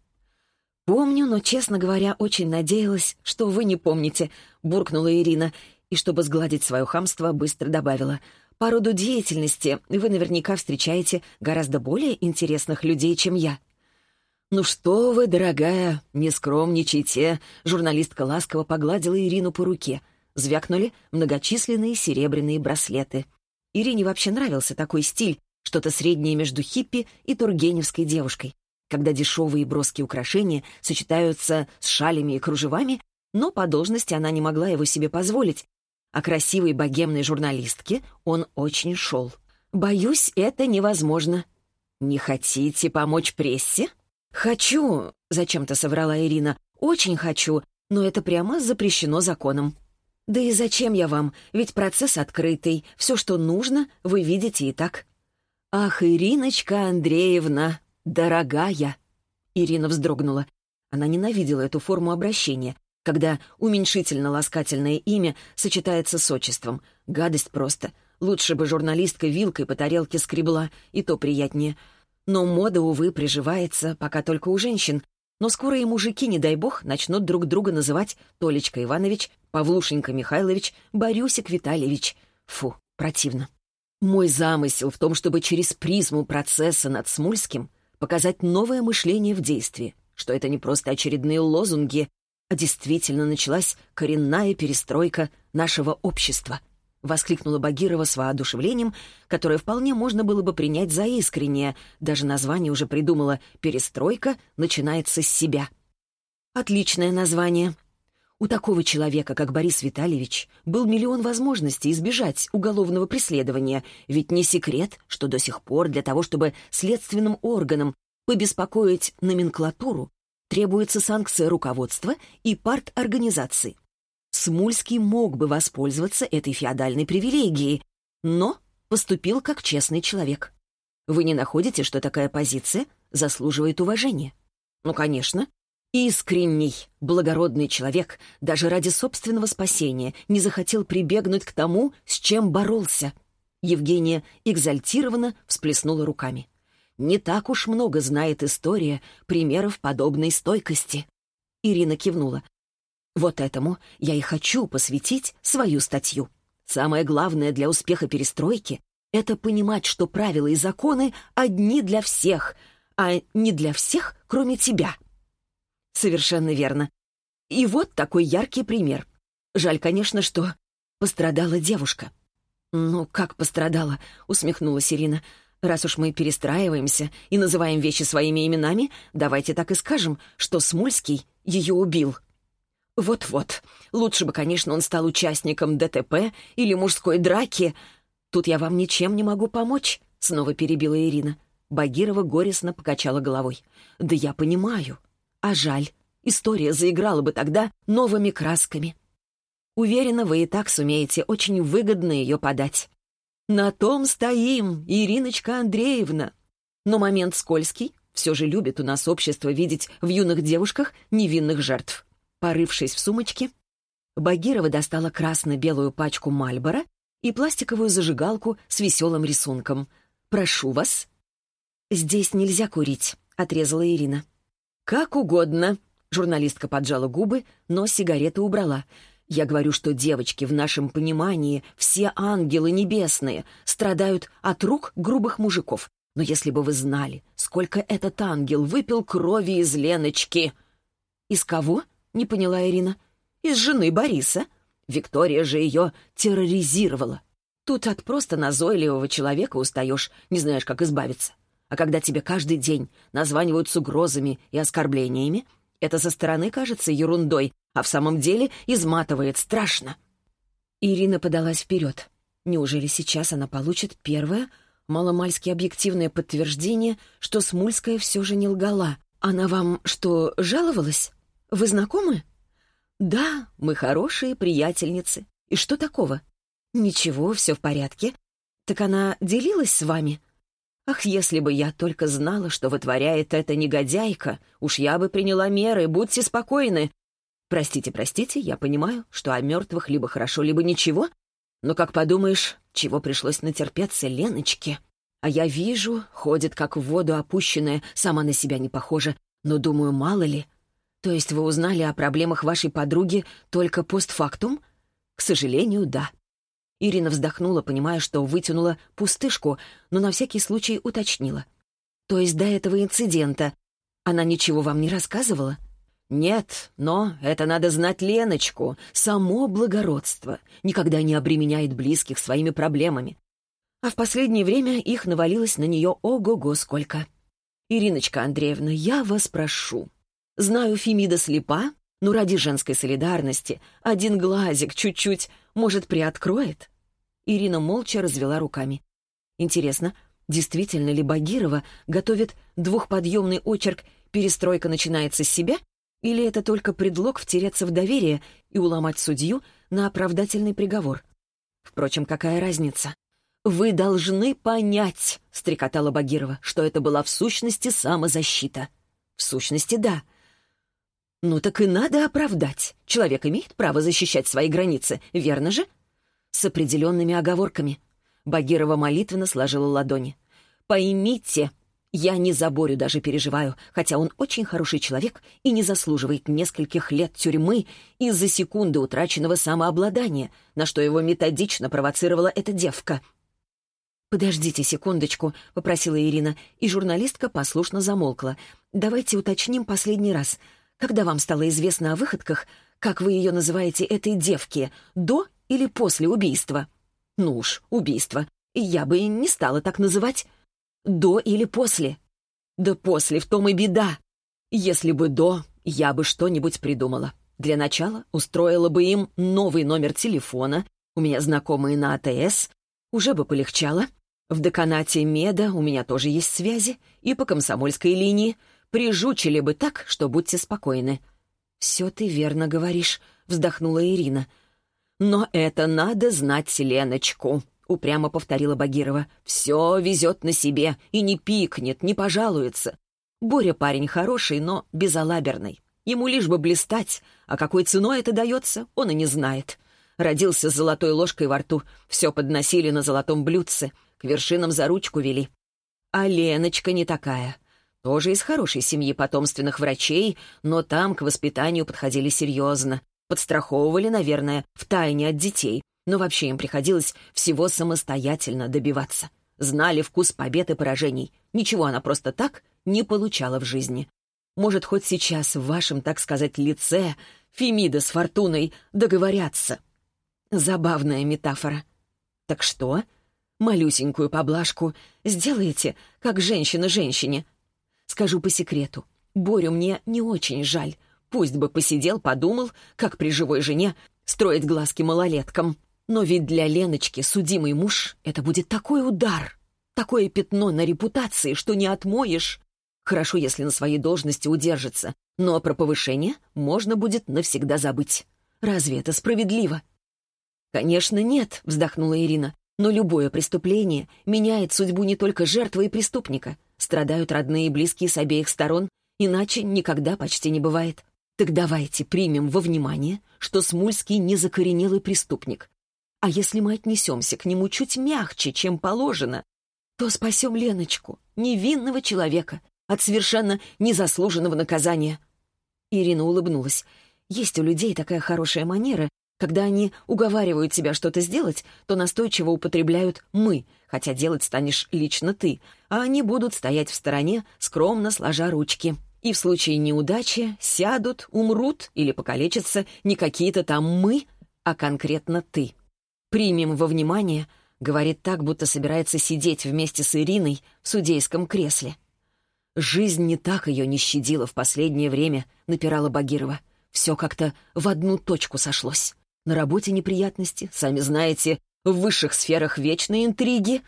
«Помню, но, честно говоря, очень надеялась, что вы не помните», — буркнула Ирина, и, чтобы сгладить свое хамство, быстро добавила. «По роду деятельности вы наверняка встречаете гораздо более интересных людей, чем я». «Ну что вы, дорогая, не скромничайте!» Журналистка ласково погладила Ирину по руке. Звякнули многочисленные серебряные браслеты. Ирине вообще нравился такой стиль, что-то среднее между хиппи и тургеневской девушкой, когда дешевые броские украшения сочетаются с шалями и кружевами, но по должности она не могла его себе позволить, а красивой богемной журналистке он очень шел. «Боюсь, это невозможно». «Не хотите помочь прессе?» «Хочу», — зачем-то соврала Ирина, — «очень хочу, но это прямо запрещено законом». «Да и зачем я вам? Ведь процесс открытый. Все, что нужно, вы видите и так». «Ах, Ириночка Андреевна, дорогая!» Ирина вздрогнула. Она ненавидела эту форму обращения, когда уменьшительно-ласкательное имя сочетается с отчеством. Гадость просто. Лучше бы журналистка вилкой по тарелке скребла, и то приятнее. Но мода, увы, приживается, пока только у женщин. Но скоро и мужики, не дай бог, начнут друг друга называть Толечка Иванович, Павлушенька Михайлович, Борюсик Витальевич. Фу, противно. Мой замысел в том, чтобы через призму процесса над Смульским показать новое мышление в действии, что это не просто очередные лозунги, действительно началась коренная перестройка нашего общества — воскликнула Багирова с воодушевлением, которое вполне можно было бы принять за искреннее. Даже название уже придумала «Перестройка начинается с себя». Отличное название. У такого человека, как Борис Витальевич, был миллион возможностей избежать уголовного преследования, ведь не секрет, что до сих пор для того, чтобы следственным органам побеспокоить номенклатуру, требуется санкция руководства и парт-организации. Смульский мог бы воспользоваться этой феодальной привилегией, но поступил как честный человек. Вы не находите, что такая позиция заслуживает уважения? Ну, конечно. Искренний, благородный человек даже ради собственного спасения не захотел прибегнуть к тому, с чем боролся. Евгения экзальтированно всплеснула руками. Не так уж много знает история примеров подобной стойкости. Ирина кивнула. Вот этому я и хочу посвятить свою статью. Самое главное для успеха перестройки — это понимать, что правила и законы одни для всех, а не для всех, кроме тебя. Совершенно верно. И вот такой яркий пример. Жаль, конечно, что пострадала девушка. «Ну, как пострадала?» — усмехнулась Ирина. «Раз уж мы перестраиваемся и называем вещи своими именами, давайте так и скажем, что Смульский ее убил». Вот-вот. Лучше бы, конечно, он стал участником ДТП или мужской драки. Тут я вам ничем не могу помочь, снова перебила Ирина. Багирова горестно покачала головой. Да я понимаю. А жаль. История заиграла бы тогда новыми красками. Уверена, вы и так сумеете очень выгодно ее подать. На том стоим, Ириночка Андреевна. Но момент скользкий. Все же любит у нас общество видеть в юных девушках невинных жертв. Порывшись в сумочке, Багирова достала красно-белую пачку Мальбора и пластиковую зажигалку с веселым рисунком. «Прошу вас». «Здесь нельзя курить», — отрезала Ирина. «Как угодно», — журналистка поджала губы, но сигарету убрала. «Я говорю, что девочки в нашем понимании, все ангелы небесные, страдают от рук грубых мужиков. Но если бы вы знали, сколько этот ангел выпил крови из Леночки...» «Из кого?» не поняла Ирина. «Из жены Бориса. Виктория же ее терроризировала. Тут от просто назойливого человека устаешь, не знаешь, как избавиться. А когда тебе каждый день названивают с угрозами и оскорблениями, это со стороны кажется ерундой, а в самом деле изматывает страшно». Ирина подалась вперед. Неужели сейчас она получит первое, маломальски объективное подтверждение, что Смульская все же не лгала? Она вам что, жаловалась? Вы знакомы?» «Да, мы хорошие приятельницы. И что такого?» «Ничего, все в порядке. Так она делилась с вами?» «Ах, если бы я только знала, что вытворяет эта негодяйка, уж я бы приняла меры, будьте спокойны. Простите, простите, я понимаю, что о мертвых либо хорошо, либо ничего, но, как подумаешь, чего пришлось натерпеться Леночке? А я вижу, ходит как в воду опущенная, сама на себя не похожа, но думаю, мало ли, То есть вы узнали о проблемах вашей подруги только постфактум? К сожалению, да. Ирина вздохнула, понимая, что вытянула пустышку, но на всякий случай уточнила. То есть до этого инцидента она ничего вам не рассказывала? Нет, но это надо знать Леночку. Само благородство никогда не обременяет близких своими проблемами. А в последнее время их навалилось на нее ого-го сколько. «Ириночка Андреевна, я вас прошу, Знаю, Фемида слепа, но ради женской солидарности один глазик чуть-чуть, может, приоткроет?» Ирина молча развела руками. «Интересно, действительно ли Багирова готовит двухподъемный очерк «Перестройка начинается с себя» или это только предлог втереться в доверие и уломать судью на оправдательный приговор? Впрочем, какая разница? «Вы должны понять», — стрекотала Багирова, «что это была в сущности самозащита». «В сущности, да», «Ну так и надо оправдать. Человек имеет право защищать свои границы, верно же?» С определенными оговорками. Багирова молитвенно сложила ладони. «Поймите, я не за Борю даже переживаю, хотя он очень хороший человек и не заслуживает нескольких лет тюрьмы из-за секунды утраченного самообладания, на что его методично провоцировала эта девка». «Подождите секундочку», — попросила Ирина, и журналистка послушно замолкла. «Давайте уточним последний раз. Когда вам стало известно о выходках, как вы ее называете, этой девке, до или после убийства? Ну уж, убийство. Я бы не стала так называть. До или после? Да после, в том и беда. Если бы до, я бы что-нибудь придумала. Для начала устроила бы им новый номер телефона, у меня знакомые на АТС, уже бы полегчало. В деканате Меда у меня тоже есть связи, и по комсомольской линии — Прижучили бы так, что будьте спокойны». «Все ты верно говоришь», — вздохнула Ирина. «Но это надо знать Леночку», — упрямо повторила Багирова. «Все везет на себе и не пикнет, не пожалуется. Боря парень хороший, но безалаберный. Ему лишь бы блистать, а какой ценой это дается, он и не знает. Родился с золотой ложкой во рту, все подносили на золотом блюдце, к вершинам за ручку вели. А Леночка не такая. Тоже из хорошей семьи потомственных врачей, но там к воспитанию подходили серьезно. Подстраховывали, наверное, в тайне от детей, но вообще им приходилось всего самостоятельно добиваться. Знали вкус побед и поражений. Ничего она просто так не получала в жизни. Может, хоть сейчас в вашем, так сказать, лице Фемида с Фортуной договорятся. Забавная метафора. Так что? Малюсенькую поблажку сделаете, как женщина женщине — Скажу по секрету, Борю мне не очень жаль. Пусть бы посидел, подумал, как при живой жене строить глазки малолеткам. Но ведь для Леночки судимый муж — это будет такой удар, такое пятно на репутации, что не отмоешь. Хорошо, если на своей должности удержится, но про повышение можно будет навсегда забыть. Разве это справедливо? «Конечно, нет», — вздохнула Ирина. «Но любое преступление меняет судьбу не только жертвы и преступника. Страдают родные и близкие с обеих сторон, иначе никогда почти не бывает. Так давайте примем во внимание, что Смульский не закоренелый преступник. А если мы отнесемся к нему чуть мягче, чем положено, то спасем Леночку, невинного человека, от совершенно незаслуженного наказания. Ирина улыбнулась. Есть у людей такая хорошая манера когда они уговаривают тебя что-то сделать, то настойчиво употребляют «мы», хотя делать станешь лично ты, а они будут стоять в стороне, скромно сложа ручки. И в случае неудачи сядут, умрут или покалечатся не какие-то там «мы», а конкретно ты. «Примем во внимание», — говорит так, будто собирается сидеть вместе с Ириной в судейском кресле. «Жизнь не так ее не щадила в последнее время», — напирала Багирова. «Все как-то в одну точку сошлось». На работе неприятности, сами знаете, в высших сферах вечные интриги.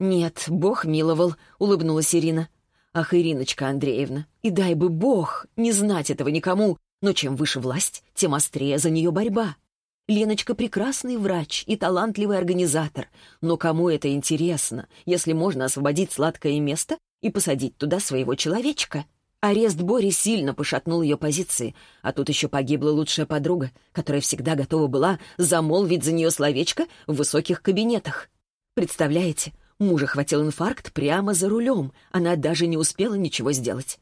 Нет, Бог миловал, улыбнулась Ирина. Ах, Ириночка Андреевна, и дай бы Бог не знать этого никому, но чем выше власть, тем острее за нее борьба. Леночка прекрасный врач и талантливый организатор, но кому это интересно, если можно освободить сладкое место и посадить туда своего человечка? Арест Бори сильно пошатнул ее позиции, а тут еще погибла лучшая подруга, которая всегда готова была замолвить за нее словечко в высоких кабинетах. Представляете, мужа хватил инфаркт прямо за рулем, она даже не успела ничего сделать.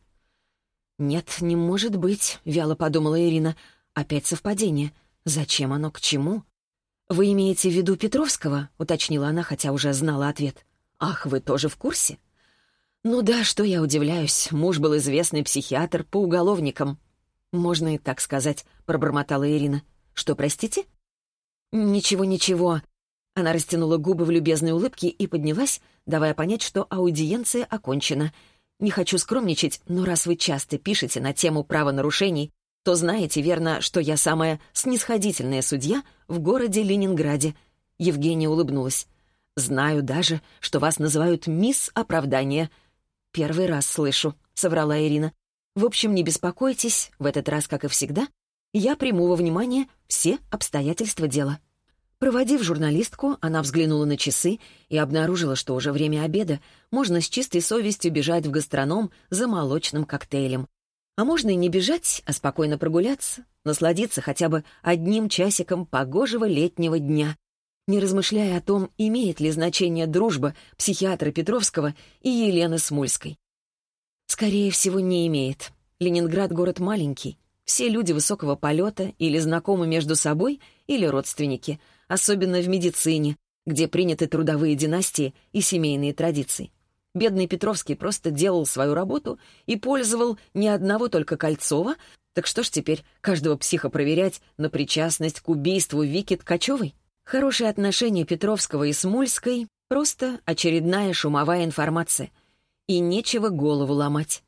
«Нет, не может быть», — вяло подумала Ирина. «Опять совпадение. Зачем оно, к чему?» «Вы имеете в виду Петровского?» — уточнила она, хотя уже знала ответ. «Ах, вы тоже в курсе?» «Ну да, что я удивляюсь. Муж был известный психиатр по уголовникам». «Можно и так сказать», — пробормотала Ирина. «Что, простите?» «Ничего, ничего». Она растянула губы в любезной улыбке и поднялась, давая понять, что аудиенция окончена. «Не хочу скромничать, но раз вы часто пишете на тему правонарушений, то знаете, верно, что я самая снисходительная судья в городе Ленинграде». Евгения улыбнулась. «Знаю даже, что вас называют мисс оправдания». «Первый раз слышу», — соврала Ирина. «В общем, не беспокойтесь, в этот раз, как и всегда, я приму во внимание все обстоятельства дела». Проводив журналистку, она взглянула на часы и обнаружила, что уже время обеда, можно с чистой совестью бежать в гастроном за молочным коктейлем. А можно и не бежать, а спокойно прогуляться, насладиться хотя бы одним часиком погожего летнего дня, не размышляя о том, имеет ли значение дружба психиатра Петровского и Елены Смульской. Скорее всего, не имеет. Ленинград — город маленький. Все люди высокого полета или знакомы между собой, или родственники — особенно в медицине, где приняты трудовые династии и семейные традиции. Бедный Петровский просто делал свою работу и пользовал не одного только Кольцова, так что ж теперь каждого психа проверять на причастность к убийству Вики Ткачевой? Хорошие отношения Петровского и Смульской — просто очередная шумовая информация. И нечего голову ломать.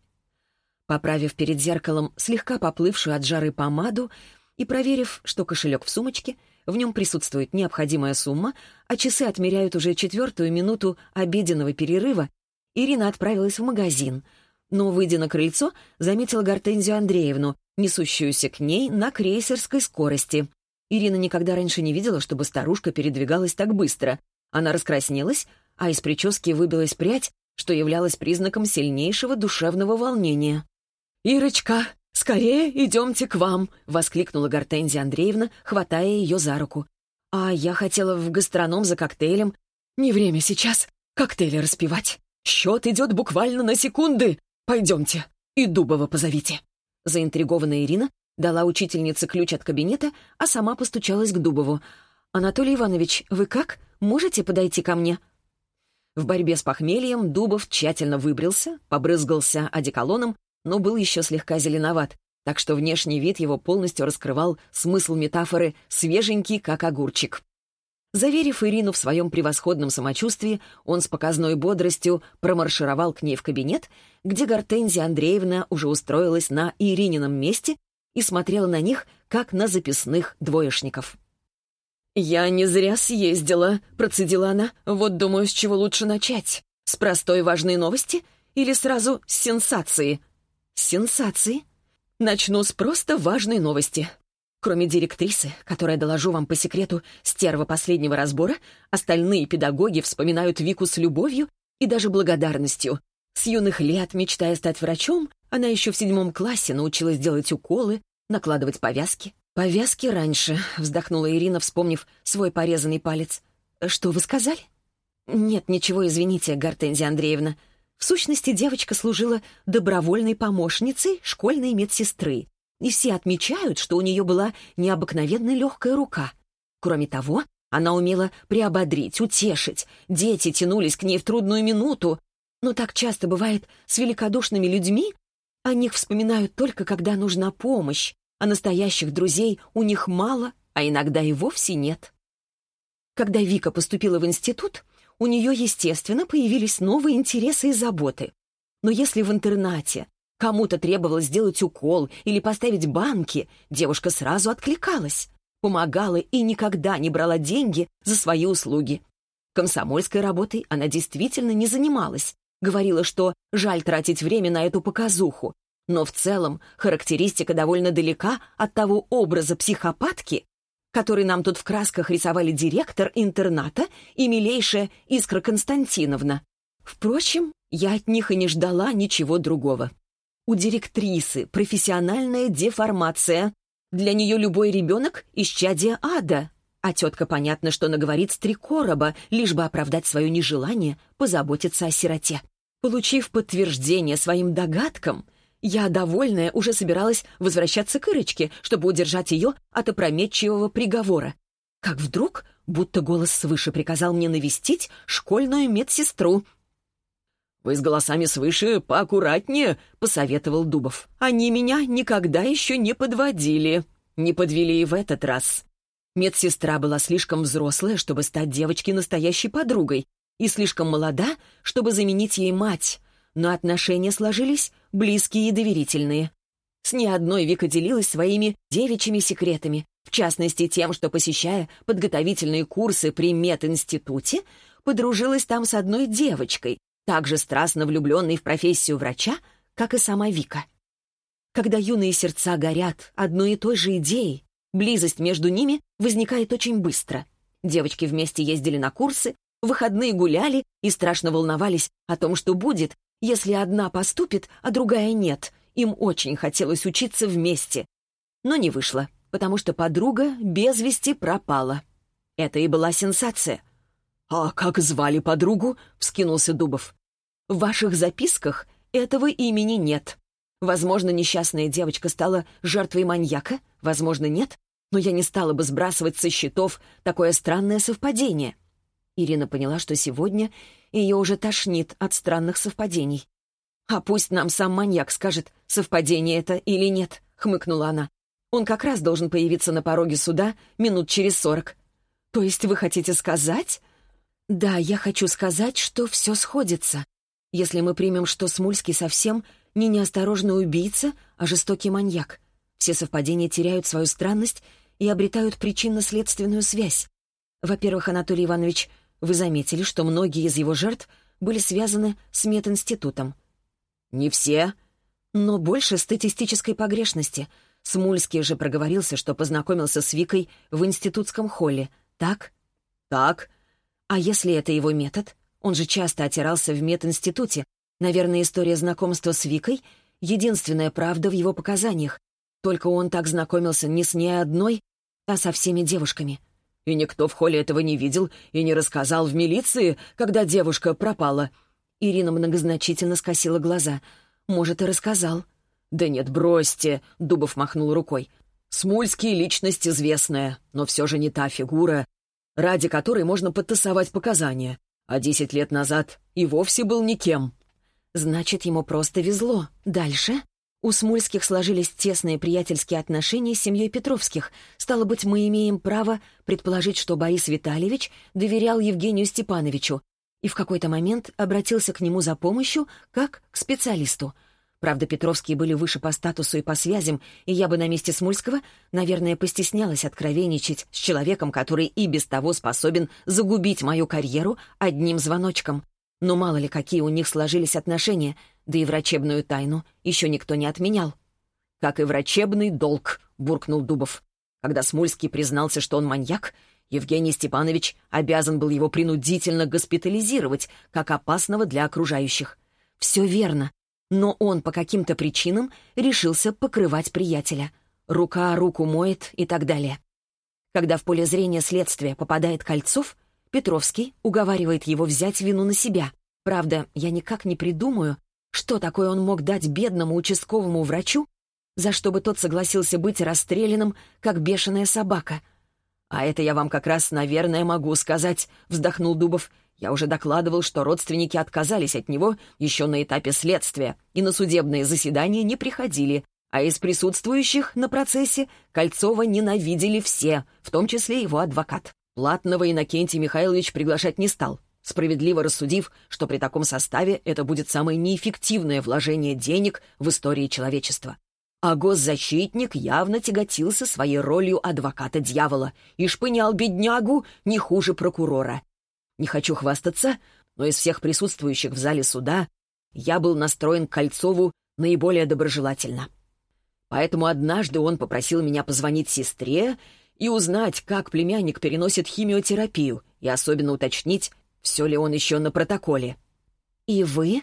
Поправив перед зеркалом слегка поплывшую от жары помаду и проверив, что кошелек в сумочке — в нем присутствует необходимая сумма, а часы отмеряют уже четвертую минуту обеденного перерыва, Ирина отправилась в магазин, но, выйдя на крыльцо, заметила Гортензию Андреевну, несущуюся к ней на крейсерской скорости. Ирина никогда раньше не видела, чтобы старушка передвигалась так быстро. Она раскраснелась, а из прически выбилась прядь, что являлось признаком сильнейшего душевного волнения. «Ирочка, «Скорее идемте к вам!» — воскликнула Гортензия Андреевна, хватая ее за руку. «А я хотела в гастроном за коктейлем. Не время сейчас коктейли распивать. Счет идет буквально на секунды. Пойдемте и Дубова позовите». Заинтригованная Ирина дала учительнице ключ от кабинета, а сама постучалась к Дубову. «Анатолий Иванович, вы как? Можете подойти ко мне?» В борьбе с похмельем Дубов тщательно выбрился, побрызгался одеколоном но был еще слегка зеленоват, так что внешний вид его полностью раскрывал смысл метафоры «свеженький, как огурчик». Заверив Ирину в своем превосходном самочувствии, он с показной бодростью промаршировал к ней в кабинет, где Гортензия Андреевна уже устроилась на Иринином месте и смотрела на них, как на записных двоечников. «Я не зря съездила», — процедила она. «Вот думаю, с чего лучше начать. С простой важной новости или сразу с сенсации?» Сенсации? Начну с просто важной новости. Кроме директрисы, которая, доложу вам по секрету, стерва последнего разбора, остальные педагоги вспоминают Вику с любовью и даже благодарностью. С юных лет, мечтая стать врачом, она еще в седьмом классе научилась делать уколы, накладывать повязки. «Повязки раньше», — вздохнула Ирина, вспомнив свой порезанный палец. «Что вы сказали?» «Нет, ничего, извините, Гортензия Андреевна. В сущности, девочка служила добровольной помощницей школьной медсестры, и все отмечают, что у нее была необыкновенно легкая рука. Кроме того, она умела приободрить, утешить, дети тянулись к ней в трудную минуту, но так часто бывает с великодушными людьми, о них вспоминают только, когда нужна помощь, а настоящих друзей у них мало, а иногда и вовсе нет. Когда Вика поступила в институт, у нее, естественно, появились новые интересы и заботы. Но если в интернате кому-то требовалось сделать укол или поставить банки, девушка сразу откликалась, помогала и никогда не брала деньги за свои услуги. Комсомольской работой она действительно не занималась, говорила, что жаль тратить время на эту показуху, но в целом характеристика довольно далека от того образа психопатки, который нам тут в красках рисовали директор интерната и милейшая Искра Константиновна. Впрочем, я от них и не ждала ничего другого. У директрисы профессиональная деформация. Для нее любой ребенок — исчадие ада. А тетка, понятно, что наговорит с три короба, лишь бы оправдать свое нежелание позаботиться о сироте. Получив подтверждение своим догадкам, Я, довольная, уже собиралась возвращаться к Ирочке, чтобы удержать ее от опрометчивого приговора. Как вдруг, будто голос свыше приказал мне навестить школьную медсестру. «Вы с голосами свыше поаккуратнее», — посоветовал Дубов. «Они меня никогда еще не подводили. Не подвели и в этот раз». Медсестра была слишком взрослая, чтобы стать девочке настоящей подругой, и слишком молода, чтобы заменить ей мать. Но отношения сложились близкие и доверительные. С ней одной Вика делилась своими девичьими секретами, в частности тем, что, посещая подготовительные курсы при мединституте, подружилась там с одной девочкой, также страстно влюбленной в профессию врача, как и сама Вика. Когда юные сердца горят одной и той же идеей, близость между ними возникает очень быстро. Девочки вместе ездили на курсы, в выходные гуляли и страшно волновались о том, что будет, если одна поступит, а другая нет. Им очень хотелось учиться вместе. Но не вышло, потому что подруга без вести пропала. Это и была сенсация. «А как звали подругу?» — вскинулся Дубов. «В ваших записках этого имени нет. Возможно, несчастная девочка стала жертвой маньяка, возможно, нет, но я не стала бы сбрасывать со счетов такое странное совпадение». Ирина поняла, что сегодня ее уже тошнит от странных совпадений. «А пусть нам сам маньяк скажет, совпадение это или нет», — хмыкнула она. «Он как раз должен появиться на пороге суда минут через сорок». «То есть вы хотите сказать?» «Да, я хочу сказать, что все сходится. Если мы примем, что Смульский совсем не неосторожный убийца, а жестокий маньяк. Все совпадения теряют свою странность и обретают причинно-следственную связь. Во-первых, Анатолий Иванович вы заметили, что многие из его жертв были связаны с мединститутом. Не все. Но больше статистической погрешности. Смульский же проговорился, что познакомился с Викой в институтском холле. Так? Так. А если это его метод? Он же часто отирался в мединституте. Наверное, история знакомства с Викой — единственная правда в его показаниях. Только он так знакомился не с ней одной, а со всеми девушками. И никто в холле этого не видел и не рассказал в милиции, когда девушка пропала. Ирина многозначительно скосила глаза. Может, и рассказал. «Да нет, бросьте», — Дубов махнул рукой. «Смульский — личность известная, но все же не та фигура, ради которой можно подтасовать показания. А десять лет назад и вовсе был никем». «Значит, ему просто везло. Дальше?» У Смульских сложились тесные приятельские отношения с семьей Петровских. Стало быть, мы имеем право предположить, что Борис Витальевич доверял Евгению Степановичу и в какой-то момент обратился к нему за помощью как к специалисту. Правда, Петровские были выше по статусу и по связям, и я бы на месте Смульского, наверное, постеснялась откровенничать с человеком, который и без того способен загубить мою карьеру одним звоночком. Но мало ли, какие у них сложились отношения, да и врачебную тайну еще никто не отменял. «Как и врачебный долг», — буркнул Дубов. Когда Смольский признался, что он маньяк, Евгений Степанович обязан был его принудительно госпитализировать, как опасного для окружающих. Все верно, но он по каким-то причинам решился покрывать приятеля. Рука руку моет и так далее. Когда в поле зрения следствия попадает Кольцов — Петровский уговаривает его взять вину на себя. Правда, я никак не придумаю, что такое он мог дать бедному участковому врачу, за что бы тот согласился быть расстрелянным, как бешеная собака. «А это я вам как раз, наверное, могу сказать», — вздохнул Дубов. «Я уже докладывал, что родственники отказались от него еще на этапе следствия и на судебные заседания не приходили, а из присутствующих на процессе Кольцова ненавидели все, в том числе его адвокат. Платного Иннокентий Михайлович приглашать не стал, справедливо рассудив, что при таком составе это будет самое неэффективное вложение денег в истории человечества. А госзащитник явно тяготился своей ролью адвоката дьявола и шпынял беднягу не хуже прокурора. Не хочу хвастаться, но из всех присутствующих в зале суда я был настроен к Кольцову наиболее доброжелательно. Поэтому однажды он попросил меня позвонить сестре и узнать, как племянник переносит химиотерапию, и особенно уточнить, все ли он еще на протоколе. «И вы?»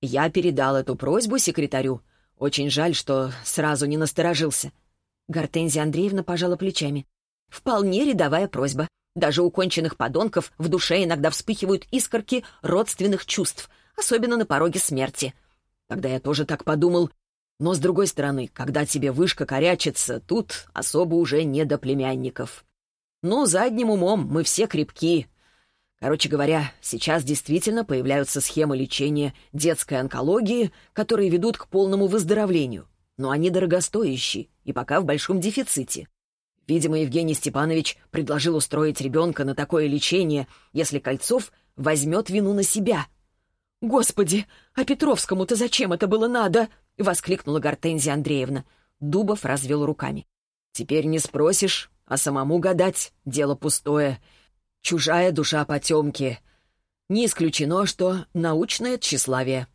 Я передал эту просьбу секретарю. Очень жаль, что сразу не насторожился. Гортензия Андреевна пожала плечами. «Вполне рядовая просьба. Даже у конченных подонков в душе иногда вспыхивают искорки родственных чувств, особенно на пороге смерти». Тогда я тоже так подумал, Но, с другой стороны, когда тебе вышка корячится, тут особо уже не до племянников. Ну, задним умом мы все крепки. Короче говоря, сейчас действительно появляются схемы лечения детской онкологии, которые ведут к полному выздоровлению. Но они дорогостоящие и пока в большом дефиците. Видимо, Евгений Степанович предложил устроить ребенка на такое лечение, если Кольцов возьмет вину на себя. «Господи, а Петровскому-то зачем это было надо?» — воскликнула Гортензия Андреевна. Дубов развел руками. «Теперь не спросишь, а самому гадать — дело пустое. Чужая душа потемки. Не исключено, что научное тщеславие».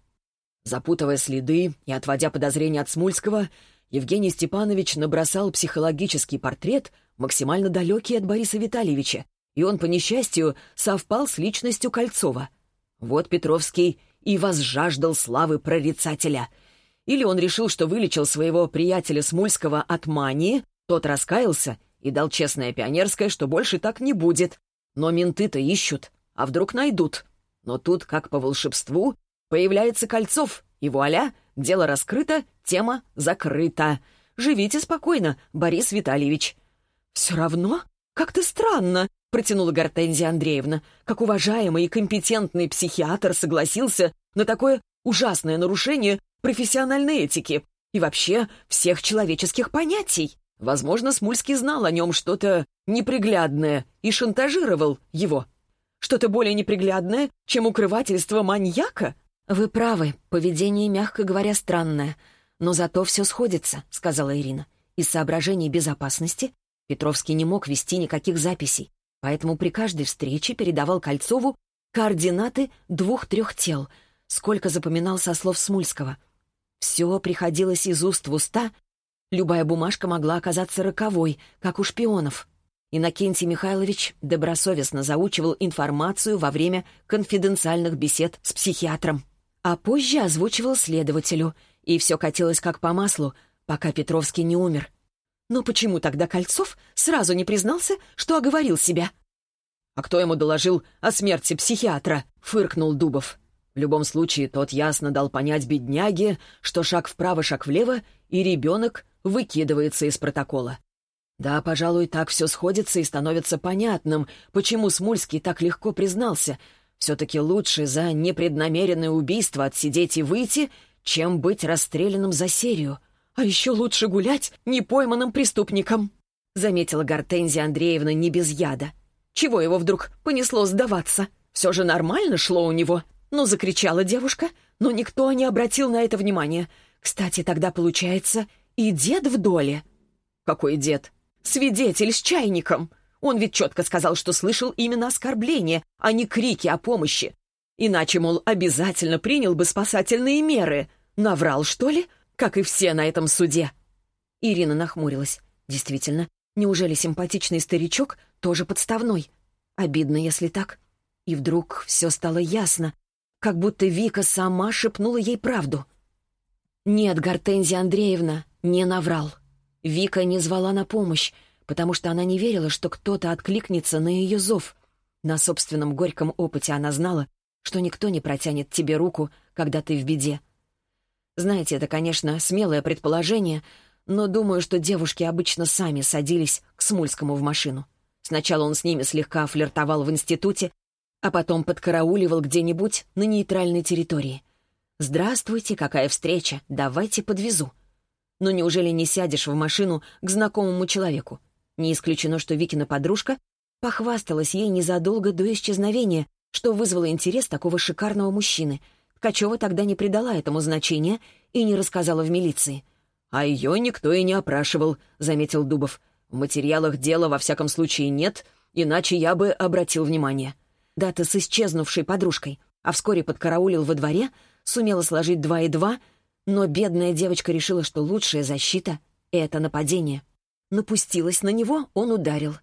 Запутывая следы и отводя подозрения от Смульского, Евгений Степанович набросал психологический портрет, максимально далекий от Бориса Витальевича, и он, по несчастью, совпал с личностью Кольцова. Вот Петровский и возжаждал славы прорицателя. Или он решил, что вылечил своего приятеля Смульского от мании, тот раскаялся и дал честное пионерское, что больше так не будет. Но менты-то ищут, а вдруг найдут. Но тут, как по волшебству, появляется Кольцов, и вуаля, дело раскрыто, тема закрыта. Живите спокойно, Борис Витальевич. «Все равно как-то странно», — протянула Гортензия Андреевна, как уважаемый и компетентный психиатр согласился на такое ужасное нарушение профессиональной этики и вообще всех человеческих понятий. Возможно, Смульский знал о нем что-то неприглядное и шантажировал его. Что-то более неприглядное, чем укрывательство маньяка? «Вы правы, поведение, мягко говоря, странное. Но зато все сходится», — сказала Ирина. «Из соображений безопасности Петровский не мог вести никаких записей, поэтому при каждой встрече передавал Кольцову координаты двух-трех тел, сколько запоминал со слов Смульского. Все приходилось из уст в уста, любая бумажка могла оказаться роковой, как у шпионов. Иннокентий Михайлович добросовестно заучивал информацию во время конфиденциальных бесед с психиатром, а позже озвучивал следователю, и все катилось как по маслу, пока Петровский не умер. Но почему тогда Кольцов сразу не признался, что оговорил себя? «А кто ему доложил о смерти психиатра?» — фыркнул Дубов. В любом случае, тот ясно дал понять бедняге, что шаг вправо, шаг влево, и ребенок выкидывается из протокола. Да, пожалуй, так все сходится и становится понятным, почему Смульский так легко признался. Все-таки лучше за непреднамеренное убийство отсидеть и выйти, чем быть расстрелянным за серию. А еще лучше гулять непойманным преступником», — заметила Гортензия Андреевна не без яда. «Чего его вдруг понесло сдаваться? Все же нормально шло у него». Ну, закричала девушка, но никто не обратил на это внимания. Кстати, тогда, получается, и дед в доле. «Какой дед?» «Свидетель с чайником!» Он ведь четко сказал, что слышал именно оскорбления, а не крики о помощи. Иначе, мол, обязательно принял бы спасательные меры. Наврал, что ли? как и все на этом суде». Ирина нахмурилась. «Действительно, неужели симпатичный старичок тоже подставной? Обидно, если так». И вдруг все стало ясно, как будто Вика сама шепнула ей правду. «Нет, Гортензия Андреевна не наврал. Вика не звала на помощь, потому что она не верила, что кто-то откликнется на ее зов. На собственном горьком опыте она знала, что никто не протянет тебе руку, когда ты в беде. Знаете, это, конечно, смелое предположение, но думаю, что девушки обычно сами садились к Смульскому в машину. Сначала он с ними слегка флиртовал в институте, а потом подкарауливал где-нибудь на нейтральной территории. «Здравствуйте, какая встреча, давайте подвезу». Но неужели не сядешь в машину к знакомому человеку? Не исключено, что Викина подружка похвасталась ей незадолго до исчезновения, что вызвало интерес такого шикарного мужчины — Ткачева тогда не придала этому значения и не рассказала в милиции. «А ее никто и не опрашивал», — заметил Дубов. «В материалах дела во всяком случае нет, иначе я бы обратил внимание». Дата с исчезнувшей подружкой, а вскоре подкараулил во дворе, сумела сложить два и два, но бедная девочка решила, что лучшая защита — это нападение. Напустилась на него, он ударил.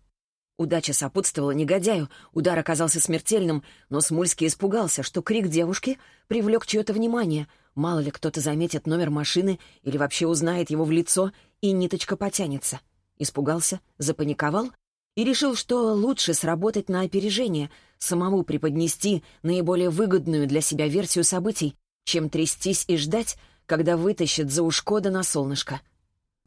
Удача сопутствовала негодяю, удар оказался смертельным, но Смульский испугался, что крик девушки привлек чье-то внимание. Мало ли кто-то заметит номер машины или вообще узнает его в лицо, и ниточка потянется. Испугался, запаниковал и решил, что лучше сработать на опережение, самому преподнести наиболее выгодную для себя версию событий, чем трястись и ждать, когда вытащит за ушко да на солнышко.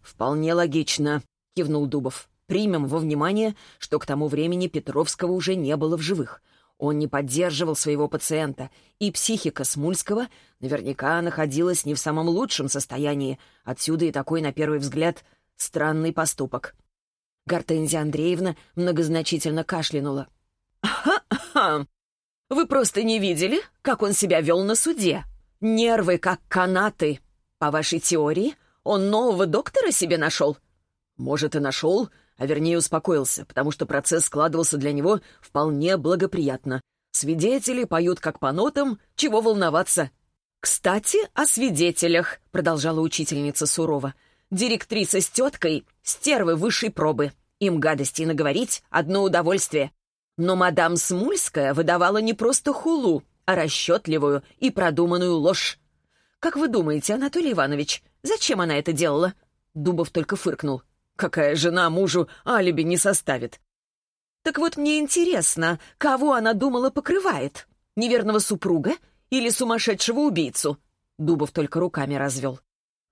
«Вполне логично», — кивнул Дубов. «Примем во внимание, что к тому времени Петровского уже не было в живых. Он не поддерживал своего пациента, и психика Смульского наверняка находилась не в самом лучшем состоянии. Отсюда и такой, на первый взгляд, странный поступок». Гортензия Андреевна многозначительно кашлянула. «Ха-ха! Вы просто не видели, как он себя вел на суде? Нервы, как канаты. По вашей теории, он нового доктора себе нашел?» «Может, и нашел, а вернее успокоился, потому что процесс складывался для него вполне благоприятно. Свидетели поют как по нотам, чего волноваться». «Кстати, о свидетелях», — продолжала учительница сурово. «Директриса с теткой — стервы высшей пробы. Им гадости наговорить — одно удовольствие. Но мадам Смульская выдавала не просто хулу, а расчетливую и продуманную ложь. Как вы думаете, Анатолий Иванович, зачем она это делала?» Дубов только фыркнул. «Какая жена мужу алиби не составит?» «Так вот мне интересно, кого она думала покрывает? Неверного супруга или сумасшедшего убийцу?» Дубов только руками развел.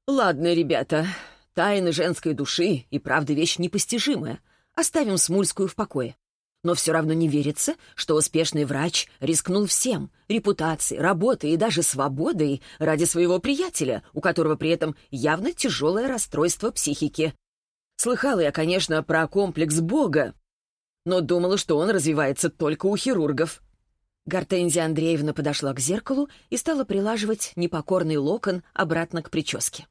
«Ладно, ребята, тайны женской души и правда вещь непостижимая. Оставим Смульскую в покое. Но все равно не верится, что успешный врач рискнул всем — репутацией, работой и даже свободой ради своего приятеля, у которого при этом явно тяжелое расстройство психики. Слыхала я, конечно, про комплекс Бога, но думала, что он развивается только у хирургов. Гортензия Андреевна подошла к зеркалу и стала прилаживать непокорный локон обратно к прическе.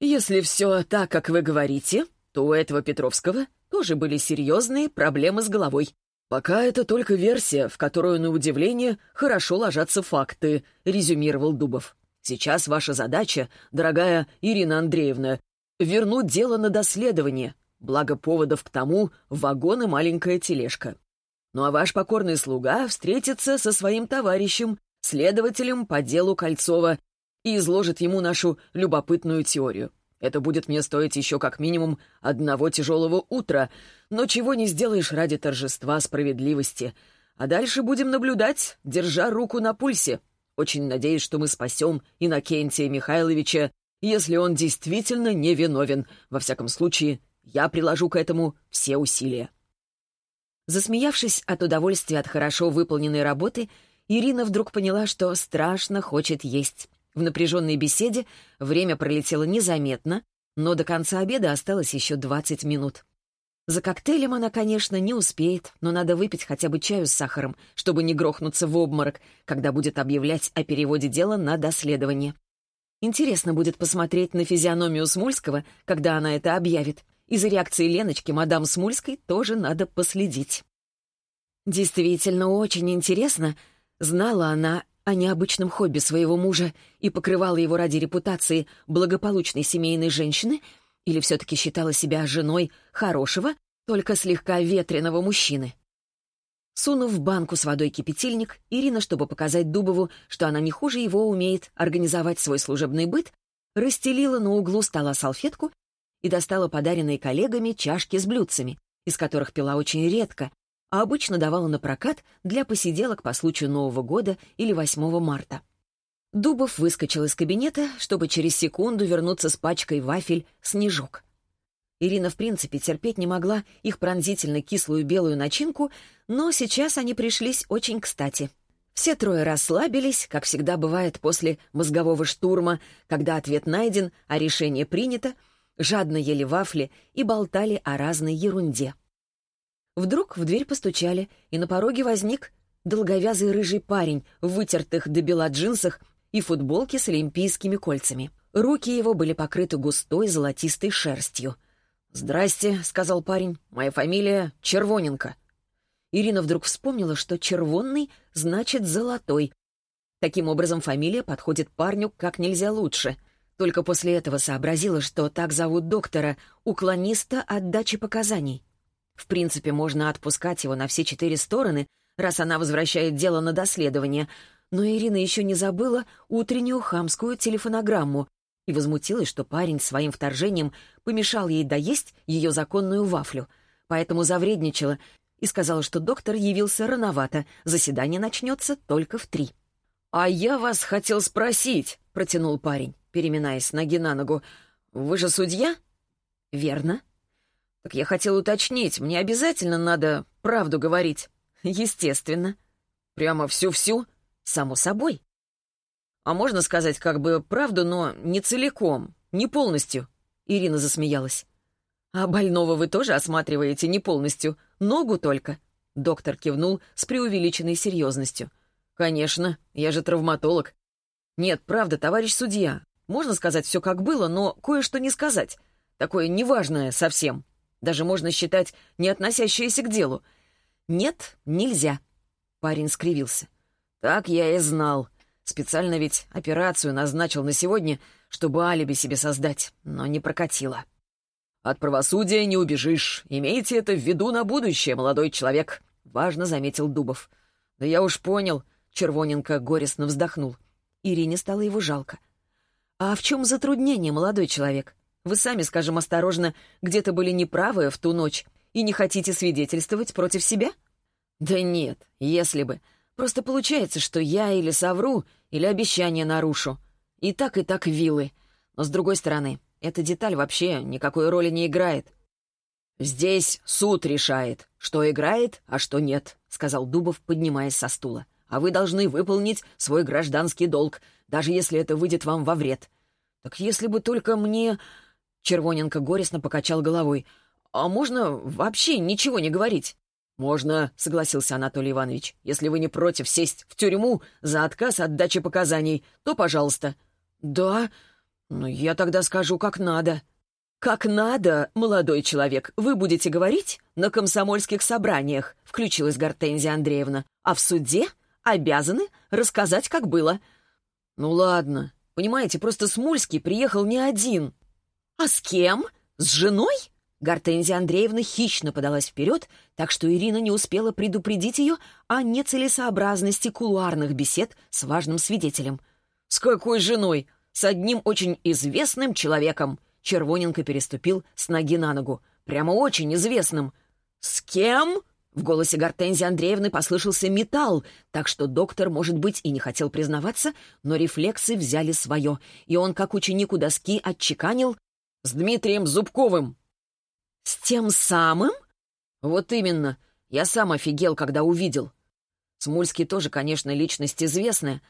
«Если все так, как вы говорите, то у этого Петровского тоже были серьезные проблемы с головой. «Пока это только версия, в которую, на удивление, хорошо ложатся факты», — резюмировал Дубов. «Сейчас ваша задача, дорогая Ирина Андреевна, вернуть дело на доследование, благо поводов к тому вагон и маленькая тележка. Ну а ваш покорный слуга встретится со своим товарищем, следователем по делу Кольцова, и изложит ему нашу любопытную теорию. Это будет мне стоить еще как минимум одного тяжелого утра, но чего не сделаешь ради торжества справедливости. А дальше будем наблюдать, держа руку на пульсе. Очень надеюсь, что мы спасем Иннокентия Михайловича, если он действительно невиновен. Во всяком случае, я приложу к этому все усилия». Засмеявшись от удовольствия от хорошо выполненной работы, Ирина вдруг поняла, что страшно хочет есть. В напряженной беседе время пролетело незаметно, но до конца обеда осталось еще 20 минут. За коктейлем она, конечно, не успеет, но надо выпить хотя бы чаю с сахаром, чтобы не грохнуться в обморок, когда будет объявлять о переводе дела на доследование. Интересно будет посмотреть на физиономию Смульского, когда она это объявит. Из-за реакции Леночки мадам Смульской тоже надо последить. Действительно, очень интересно, знала она о необычном хобби своего мужа и покрывала его ради репутации благополучной семейной женщины или все-таки считала себя женой хорошего, только слегка ветреного мужчины. Сунув в банку с водой кипятильник, Ирина, чтобы показать Дубову, что она не хуже его умеет организовать свой служебный быт, расстелила на углу стола салфетку и достала подаренные коллегами чашки с блюдцами, из которых пила очень редко, а обычно давала на прокат для посиделок по случаю Нового года или 8 марта. Дубов выскочил из кабинета, чтобы через секунду вернуться с пачкой вафель «Снежок». Ирина, в принципе, терпеть не могла их пронзительно кислую белую начинку, но сейчас они пришлись очень кстати. Все трое расслабились, как всегда бывает после мозгового штурма, когда ответ найден, а решение принято, жадно ели вафли и болтали о разной ерунде. Вдруг в дверь постучали, и на пороге возник долговязый рыжий парень в вытертых до бела джинсах и футболке с олимпийскими кольцами. Руки его были покрыты густой золотистой шерстью. «Здрасте», — сказал парень, — «моя фамилия Червоненко». Ирина вдруг вспомнила, что «червонный» значит «золотой». Таким образом, фамилия подходит парню как нельзя лучше. Только после этого сообразила, что так зовут доктора, уклониста от дачи показаний. В принципе, можно отпускать его на все четыре стороны, раз она возвращает дело на доследование. Но Ирина еще не забыла утреннюю хамскую телефонограмму и возмутилась, что парень своим вторжением помешал ей доесть ее законную вафлю. Поэтому завредничала и сказала, что доктор явился рановато, заседание начнется только в три. «А я вас хотел спросить», — протянул парень. переминаясь ноги на ногу. «Вы же судья?» «Верно». «Так я хотел уточнить, мне обязательно надо правду говорить?» «Естественно». «Прямо всю-всю?» «Само собой». «А можно сказать как бы правду, но не целиком, не полностью?» Ирина засмеялась. «А больного вы тоже осматриваете не полностью, ногу только?» Доктор кивнул с преувеличенной серьезностью. «Конечно, я же травматолог. Нет, правда, товарищ судья, можно сказать все как было, но кое-что не сказать. Такое неважное совсем. Даже можно считать не относящееся к делу. Нет, нельзя». Парень скривился. «Так я и знал. Специально ведь операцию назначил на сегодня, чтобы алиби себе создать, но не прокатило». «От правосудия не убежишь. Имейте это в виду на будущее, молодой человек», — важно заметил Дубов. «Да я уж понял», — Червоненко горестно вздохнул. Ирине стало его жалко. «А в чем затруднение, молодой человек? Вы сами, скажем осторожно, где-то были неправы в ту ночь и не хотите свидетельствовать против себя?» «Да нет, если бы. Просто получается, что я или совру, или обещание нарушу. И так, и так вилы. Но с другой стороны, эта деталь вообще никакой роли не играет. «Здесь суд решает, что играет, а что нет», — сказал Дубов, поднимаясь со стула. «А вы должны выполнить свой гражданский долг, даже если это выйдет вам во вред». «Так если бы только мне...» Червоненко горестно покачал головой. «А можно вообще ничего не говорить?» «Можно», — согласился Анатолий Иванович. «Если вы не против сесть в тюрьму за отказ от дачи показаний, то пожалуйста». «Да? «Ну, я тогда скажу, как надо». «Как надо, молодой человек, вы будете говорить на комсомольских собраниях», — включилась Гортензия Андреевна. «А в суде обязаны рассказать, как было». «Ну ладно. Понимаете, просто Смольский приехал не один». «А с кем? С женой?» Гортензия Андреевна хищно подалась вперед, так что Ирина не успела предупредить ее о нецелесообразности кулуарных бесед с важным свидетелем. «С какой женой? с одним очень известным человеком». Червоненко переступил с ноги на ногу. «Прямо очень известным». «С кем?» В голосе Гортензии Андреевны послышался металл, так что доктор, может быть, и не хотел признаваться, но рефлексы взяли свое, и он, как ученик у доски, отчеканил «С Дмитрием Зубковым». «С тем самым?» «Вот именно. Я сам офигел, когда увидел». Смульский тоже, конечно, личность известная,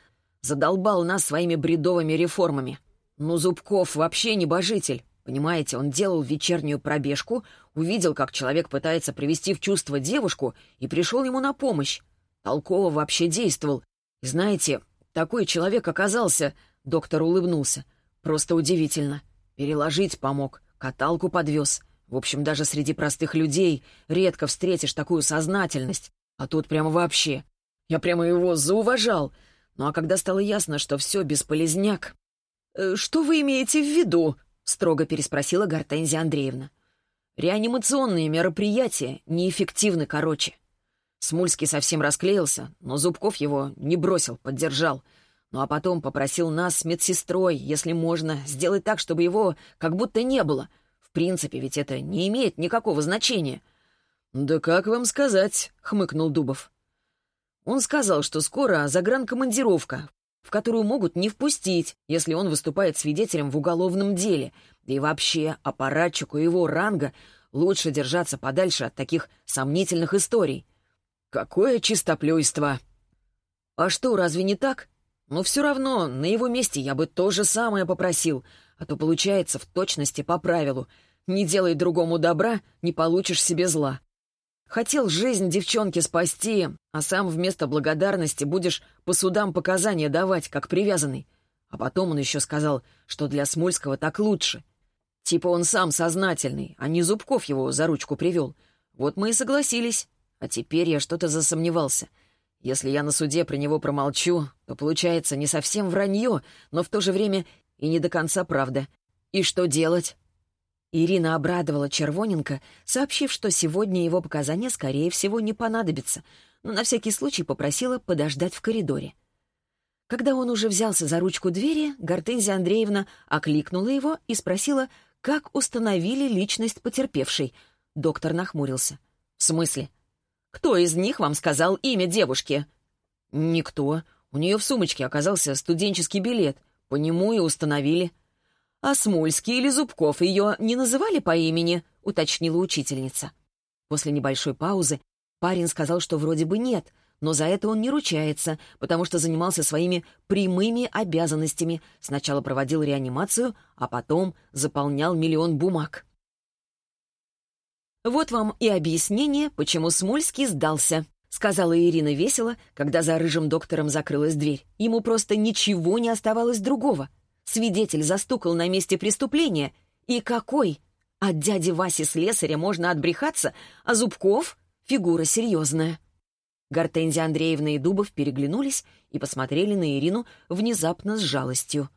Задолбал нас своими бредовыми реформами. Ну, Зубков вообще небожитель. Понимаете, он делал вечернюю пробежку, увидел, как человек пытается привести в чувство девушку, и пришел ему на помощь. Толково вообще действовал. И знаете, такой человек оказался, доктор улыбнулся. Просто удивительно. Переложить помог, каталку подвез. В общем, даже среди простых людей редко встретишь такую сознательность. А тут прямо вообще. Я прямо его зауважал. Ну а когда стало ясно, что все бесполезняк... «Э, «Что вы имеете в виду?» — строго переспросила Гортензия Андреевна. «Реанимационные мероприятия неэффективны короче». Смульский совсем расклеился, но Зубков его не бросил, поддержал. Ну а потом попросил нас с медсестрой, если можно, сделать так, чтобы его как будто не было. В принципе, ведь это не имеет никакого значения. «Да как вам сказать?» — хмыкнул Дубов. Он сказал, что скоро загранкомандировка, в которую могут не впустить, если он выступает свидетелем в уголовном деле. И вообще, аппаратчику его ранга лучше держаться подальше от таких сомнительных историй. Какое чистоплюйство! А что, разве не так? Но все равно, на его месте я бы то же самое попросил, а то получается в точности по правилу. Не делай другому добра, не получишь себе зла. Хотел жизнь девчонки спасти, а сам вместо благодарности будешь по судам показания давать, как привязанный. А потом он еще сказал, что для Смольского так лучше. Типа он сам сознательный, а не Зубков его за ручку привел. Вот мы и согласились. А теперь я что-то засомневался. Если я на суде про него промолчу, то получается не совсем вранье, но в то же время и не до конца правда. И что делать? Ирина обрадовала Червоненко, сообщив, что сегодня его показания, скорее всего, не понадобятся, но на всякий случай попросила подождать в коридоре. Когда он уже взялся за ручку двери, Гортензия Андреевна окликнула его и спросила, как установили личность потерпевшей. Доктор нахмурился. «В смысле? Кто из них вам сказал имя девушки?» «Никто. У нее в сумочке оказался студенческий билет. По нему и установили. «А Смульский или Зубков ее не называли по имени?» — уточнила учительница. После небольшой паузы парень сказал, что вроде бы нет, но за это он не ручается, потому что занимался своими прямыми обязанностями. Сначала проводил реанимацию, а потом заполнял миллион бумаг. «Вот вам и объяснение, почему Смольский сдался», — сказала Ирина весело, когда за рыжим доктором закрылась дверь. Ему просто ничего не оставалось другого. Свидетель застукал на месте преступления. И какой? От дяди Васи Слесаря можно отбрехаться, а Зубков — фигура серьезная. Гортензия Андреевна и Дубов переглянулись и посмотрели на Ирину внезапно с жалостью.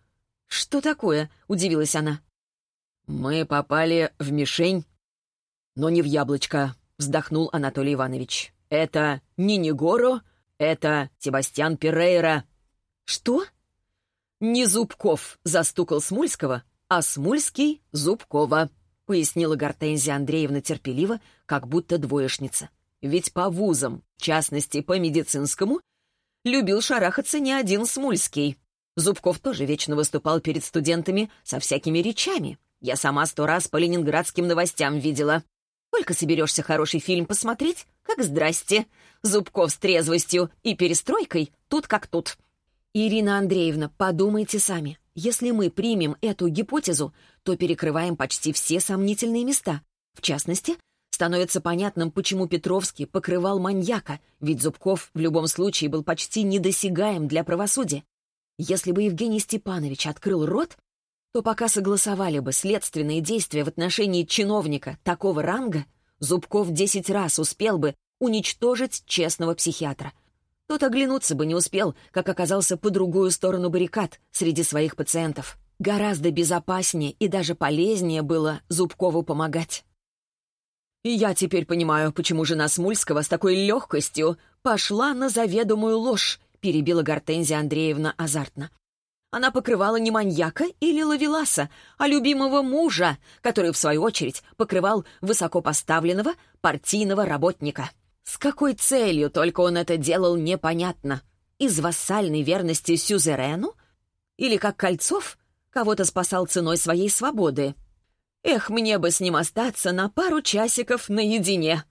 «Что такое?» — удивилась она. «Мы попали в мишень, но не в яблочко», — вздохнул Анатолий Иванович. «Это не Негоро, это Себастьян Перейра». «Что?» «Не Зубков застукал Смульского, а Смульский — Зубкова», — пояснила Гортензия Андреевна терпеливо, как будто двоечница. Ведь по вузам, в частности, по медицинскому, любил шарахаться не один Смульский. Зубков тоже вечно выступал перед студентами со всякими речами. Я сама сто раз по ленинградским новостям видела. Только соберешься хороший фильм посмотреть, как здрасте. Зубков с трезвостью и перестройкой тут как тут. Ирина Андреевна, подумайте сами. Если мы примем эту гипотезу, то перекрываем почти все сомнительные места. В частности, Становится понятным, почему Петровский покрывал маньяка, ведь Зубков в любом случае был почти недосягаем для правосудия. Если бы Евгений Степанович открыл рот, то пока согласовали бы следственные действия в отношении чиновника такого ранга, Зубков десять раз успел бы уничтожить честного психиатра. Тот оглянуться бы не успел, как оказался по другую сторону баррикад среди своих пациентов. Гораздо безопаснее и даже полезнее было Зубкову помогать. Я теперь понимаю, почему жена Смульского с такой легкостью пошла на заведомую ложь, перебила Гортензия Андреевна азартно. Она покрывала не маньяка или лавеласа, а любимого мужа, который, в свою очередь, покрывал высокопоставленного партийного работника. С какой целью только он это делал, непонятно. Из вассальной верности сюзерену? Или, как Кольцов, кого-то спасал ценой своей свободы? Эх, мне бы с ним остаться на пару часиков наедине.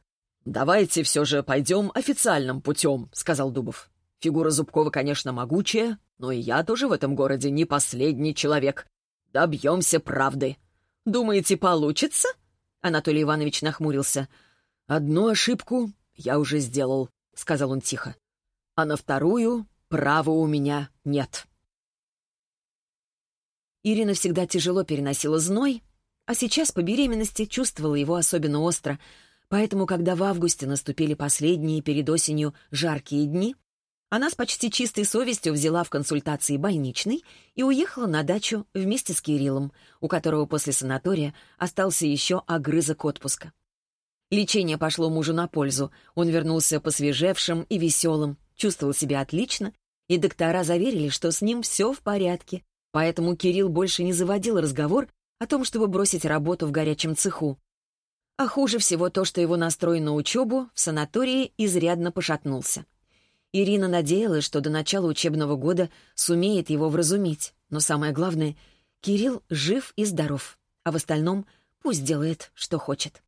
«Давайте все же пойдем официальным путем», — сказал Дубов. «Фигура Зубкова, конечно, могучая, но и я тоже в этом городе не последний человек. Добьемся правды. Думаете, получится?» Анатолий Иванович нахмурился. «Одну ошибку я уже сделал», — сказал он тихо. «А на вторую права у меня нет». Ирина всегда тяжело переносила зной, а сейчас по беременности чувствовала его особенно остро, поэтому, когда в августе наступили последние перед осенью жаркие дни, она с почти чистой совестью взяла в консультации больничный и уехала на дачу вместе с Кириллом, у которого после санатория остался еще огрызок отпуска. Лечение пошло мужу на пользу, он вернулся посвежевшим и веселым, чувствовал себя отлично, и доктора заверили, что с ним все в порядке, поэтому Кирилл больше не заводил разговор о том, чтобы бросить работу в горячем цеху. А хуже всего то, что его настрой на учебу в санатории изрядно пошатнулся. Ирина надеялась, что до начала учебного года сумеет его вразумить, но самое главное — Кирилл жив и здоров, а в остальном пусть делает, что хочет.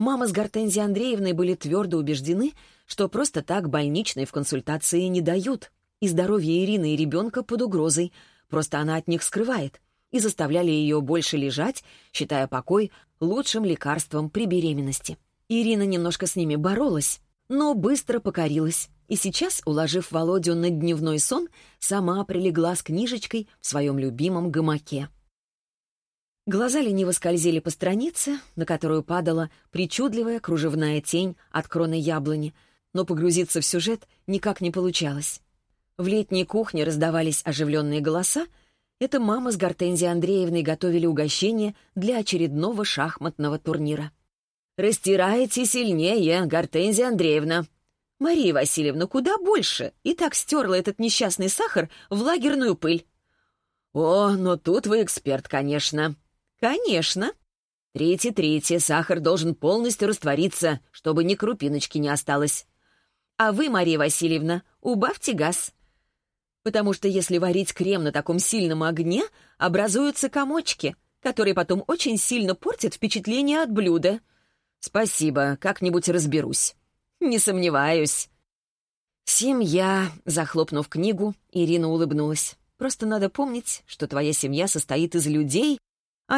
Мама с Гортензией Андреевной были твердо убеждены, что просто так больничной в консультации не дают, и здоровье Ирины и ребенка под угрозой, просто она от них скрывает — и заставляли ее больше лежать, считая покой лучшим лекарством при беременности. Ирина немножко с ними боролась, но быстро покорилась. И сейчас, уложив Володю на дневной сон, сама прилегла с книжечкой в своем любимом гамаке. Глаза лениво скользили по странице, на которую падала причудливая кружевная тень от кроны яблони, но погрузиться в сюжет никак не получалось. В летней кухне раздавались оживленные голоса, это мама с Гортензией Андреевной готовили угощение для очередного шахматного турнира. «Растирайте сильнее, Гортензия Андреевна!» «Мария Васильевна, куда больше?» И так стерла этот несчастный сахар в лагерную пыль. «О, но тут вы эксперт, конечно». «Конечно». «Третье-третье, сахар должен полностью раствориться, чтобы ни крупиночки не осталось». «А вы, Мария Васильевна, убавьте газ». Потому что если варить крем на таком сильном огне, образуются комочки, которые потом очень сильно портят впечатление от блюда. Спасибо, как-нибудь разберусь. Не сомневаюсь. Семья, захлопнув книгу, Ирина улыбнулась. Просто надо помнить, что твоя семья состоит из людей,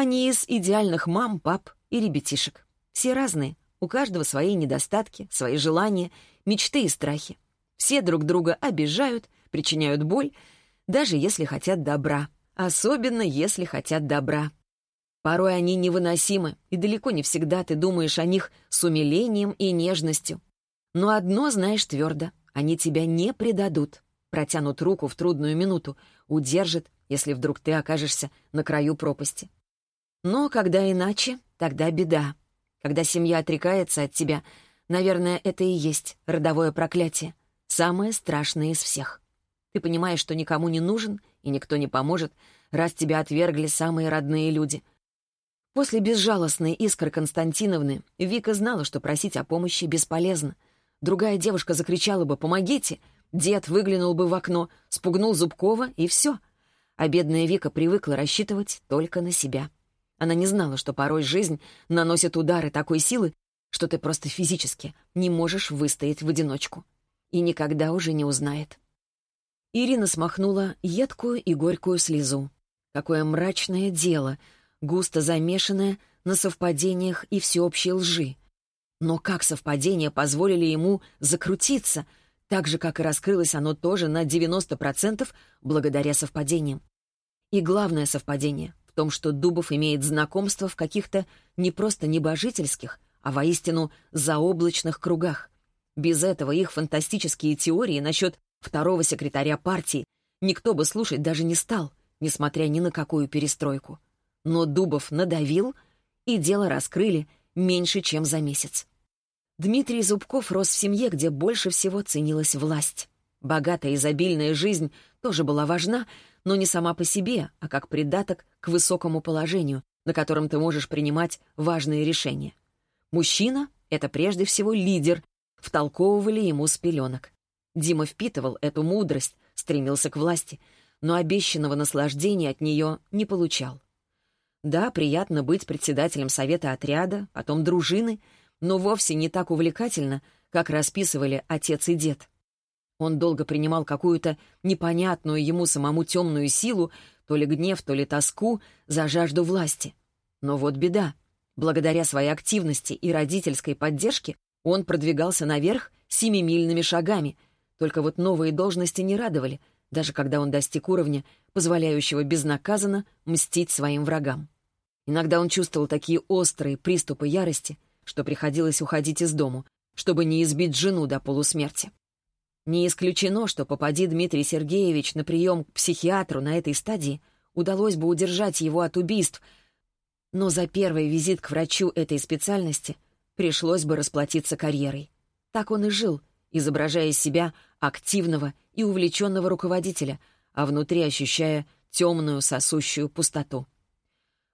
не из идеальных мам, пап и ребятишек. Все разные, у каждого свои недостатки, свои желания, мечты и страхи. Все друг друга обижают, причиняют боль, даже если хотят добра. Особенно, если хотят добра. Порой они невыносимы, и далеко не всегда ты думаешь о них с умилением и нежностью. Но одно знаешь твердо — они тебя не предадут, протянут руку в трудную минуту, удержат, если вдруг ты окажешься на краю пропасти. Но когда иначе, тогда беда. Когда семья отрекается от тебя, наверное, это и есть родовое проклятие, самое страшное из всех. Ты понимаешь, что никому не нужен и никто не поможет, раз тебя отвергли самые родные люди. После безжалостной искры Константиновны Вика знала, что просить о помощи бесполезно. Другая девушка закричала бы «Помогите!», дед выглянул бы в окно, спугнул Зубкова, и все. А бедная Вика привыкла рассчитывать только на себя. Она не знала, что порой жизнь наносит удары такой силы, что ты просто физически не можешь выстоять в одиночку. И никогда уже не узнает. Ирина смахнула едкую и горькую слезу. Какое мрачное дело, густо замешанное на совпадениях и всеобщей лжи. Но как совпадения позволили ему закрутиться, так же, как и раскрылось оно тоже на 90% благодаря совпадениям. И главное совпадение в том, что Дубов имеет знакомство в каких-то не просто небожительских, а воистину заоблачных кругах. Без этого их фантастические теории насчет второго секретаря партии никто бы слушать даже не стал, несмотря ни на какую перестройку. Но Дубов надавил, и дело раскрыли меньше, чем за месяц. Дмитрий Зубков рос в семье, где больше всего ценилась власть. Богатая изобильная жизнь тоже была важна, но не сама по себе, а как придаток к высокому положению, на котором ты можешь принимать важные решения. Мужчина — это прежде всего лидер, втолковывали ему с пеленок. Дима впитывал эту мудрость, стремился к власти, но обещанного наслаждения от нее не получал. Да, приятно быть председателем совета отряда, потом дружины, но вовсе не так увлекательно, как расписывали отец и дед. Он долго принимал какую-то непонятную ему самому темную силу, то ли гнев, то ли тоску за жажду власти. Но вот беда. Благодаря своей активности и родительской поддержке он продвигался наверх семимильными шагами. Только вот новые должности не радовали, даже когда он достиг уровня, позволяющего безнаказанно мстить своим врагам. Иногда он чувствовал такие острые приступы ярости, что приходилось уходить из дому, чтобы не избить жену до полусмерти. Не исключено, что попади Дмитрий Сергеевич на прием к психиатру на этой стадии, удалось бы удержать его от убийств, но за первый визит к врачу этой специальности пришлось бы расплатиться карьерой. Так он и жил, изображая из себя активного и увлеченного руководителя, а внутри ощущая темную сосущую пустоту.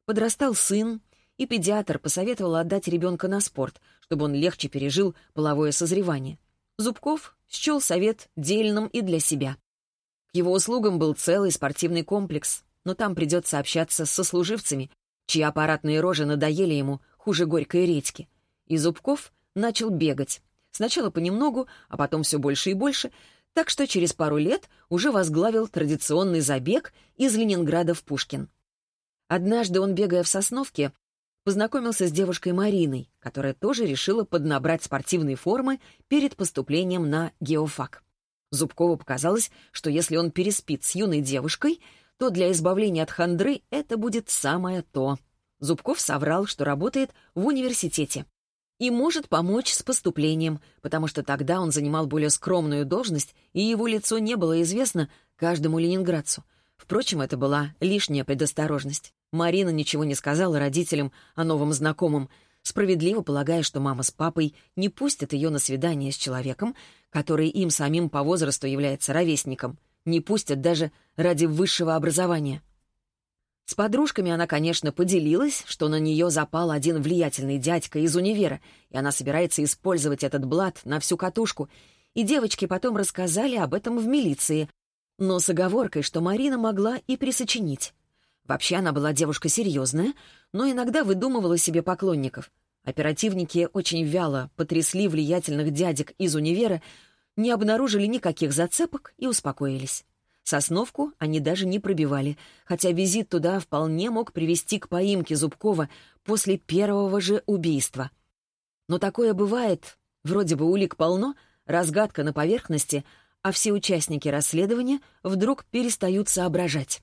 Подрастал сын, и педиатр посоветовал отдать ребенка на спорт, чтобы он легче пережил половое созревание. Зубков счел совет дельным и для себя. К его услугам был целый спортивный комплекс, но там придется общаться с сослуживцами, чьи аппаратные рожи надоели ему хуже горькой редьки. И Зубков начал бегать. Сначала понемногу, а потом все больше и больше, так что через пару лет уже возглавил традиционный забег из Ленинграда в Пушкин. Однажды он, бегая в Сосновке, познакомился с девушкой Мариной, которая тоже решила поднабрать спортивные формы перед поступлением на геофак. Зубкову показалось, что если он переспит с юной девушкой, то для избавления от хандры это будет самое то. Зубков соврал, что работает в университете и может помочь с поступлением, потому что тогда он занимал более скромную должность, и его лицо не было известно каждому ленинградцу. Впрочем, это была лишняя предосторожность. Марина ничего не сказала родителям о новом знакомом, справедливо полагая, что мама с папой не пустят ее на свидание с человеком, который им самим по возрасту является ровесником, не пустят даже ради высшего образования. С подружками она, конечно, поделилась, что на нее запал один влиятельный дядька из универа, и она собирается использовать этот блат на всю катушку, и девочки потом рассказали об этом в милиции, но с оговоркой, что Марина могла и присочинить. Вообще она была девушка серьезная, но иногда выдумывала себе поклонников. Оперативники очень вяло потрясли влиятельных дядек из универа, не обнаружили никаких зацепок и успокоились. Сосновку они даже не пробивали, хотя визит туда вполне мог привести к поимке Зубкова после первого же убийства. Но такое бывает, вроде бы улик полно, разгадка на поверхности, а все участники расследования вдруг перестают соображать.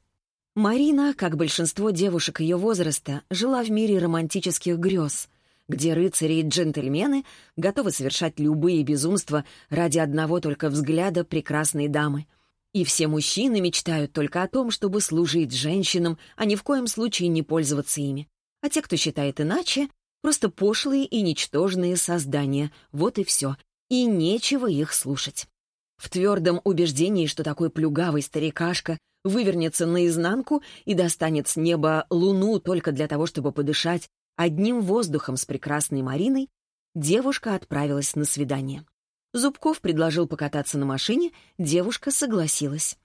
Марина, как большинство девушек ее возраста, жила в мире романтических грез, где рыцари и джентльмены готовы совершать любые безумства ради одного только взгляда прекрасной дамы. И все мужчины мечтают только о том, чтобы служить женщинам, а ни в коем случае не пользоваться ими. А те, кто считает иначе, просто пошлые и ничтожные создания. Вот и все. И нечего их слушать. В твердом убеждении, что такой плюгавый старикашка вывернется наизнанку и достанет с неба луну только для того, чтобы подышать одним воздухом с прекрасной Мариной, девушка отправилась на свидание. Зубков предложил покататься на машине, девушка согласилась.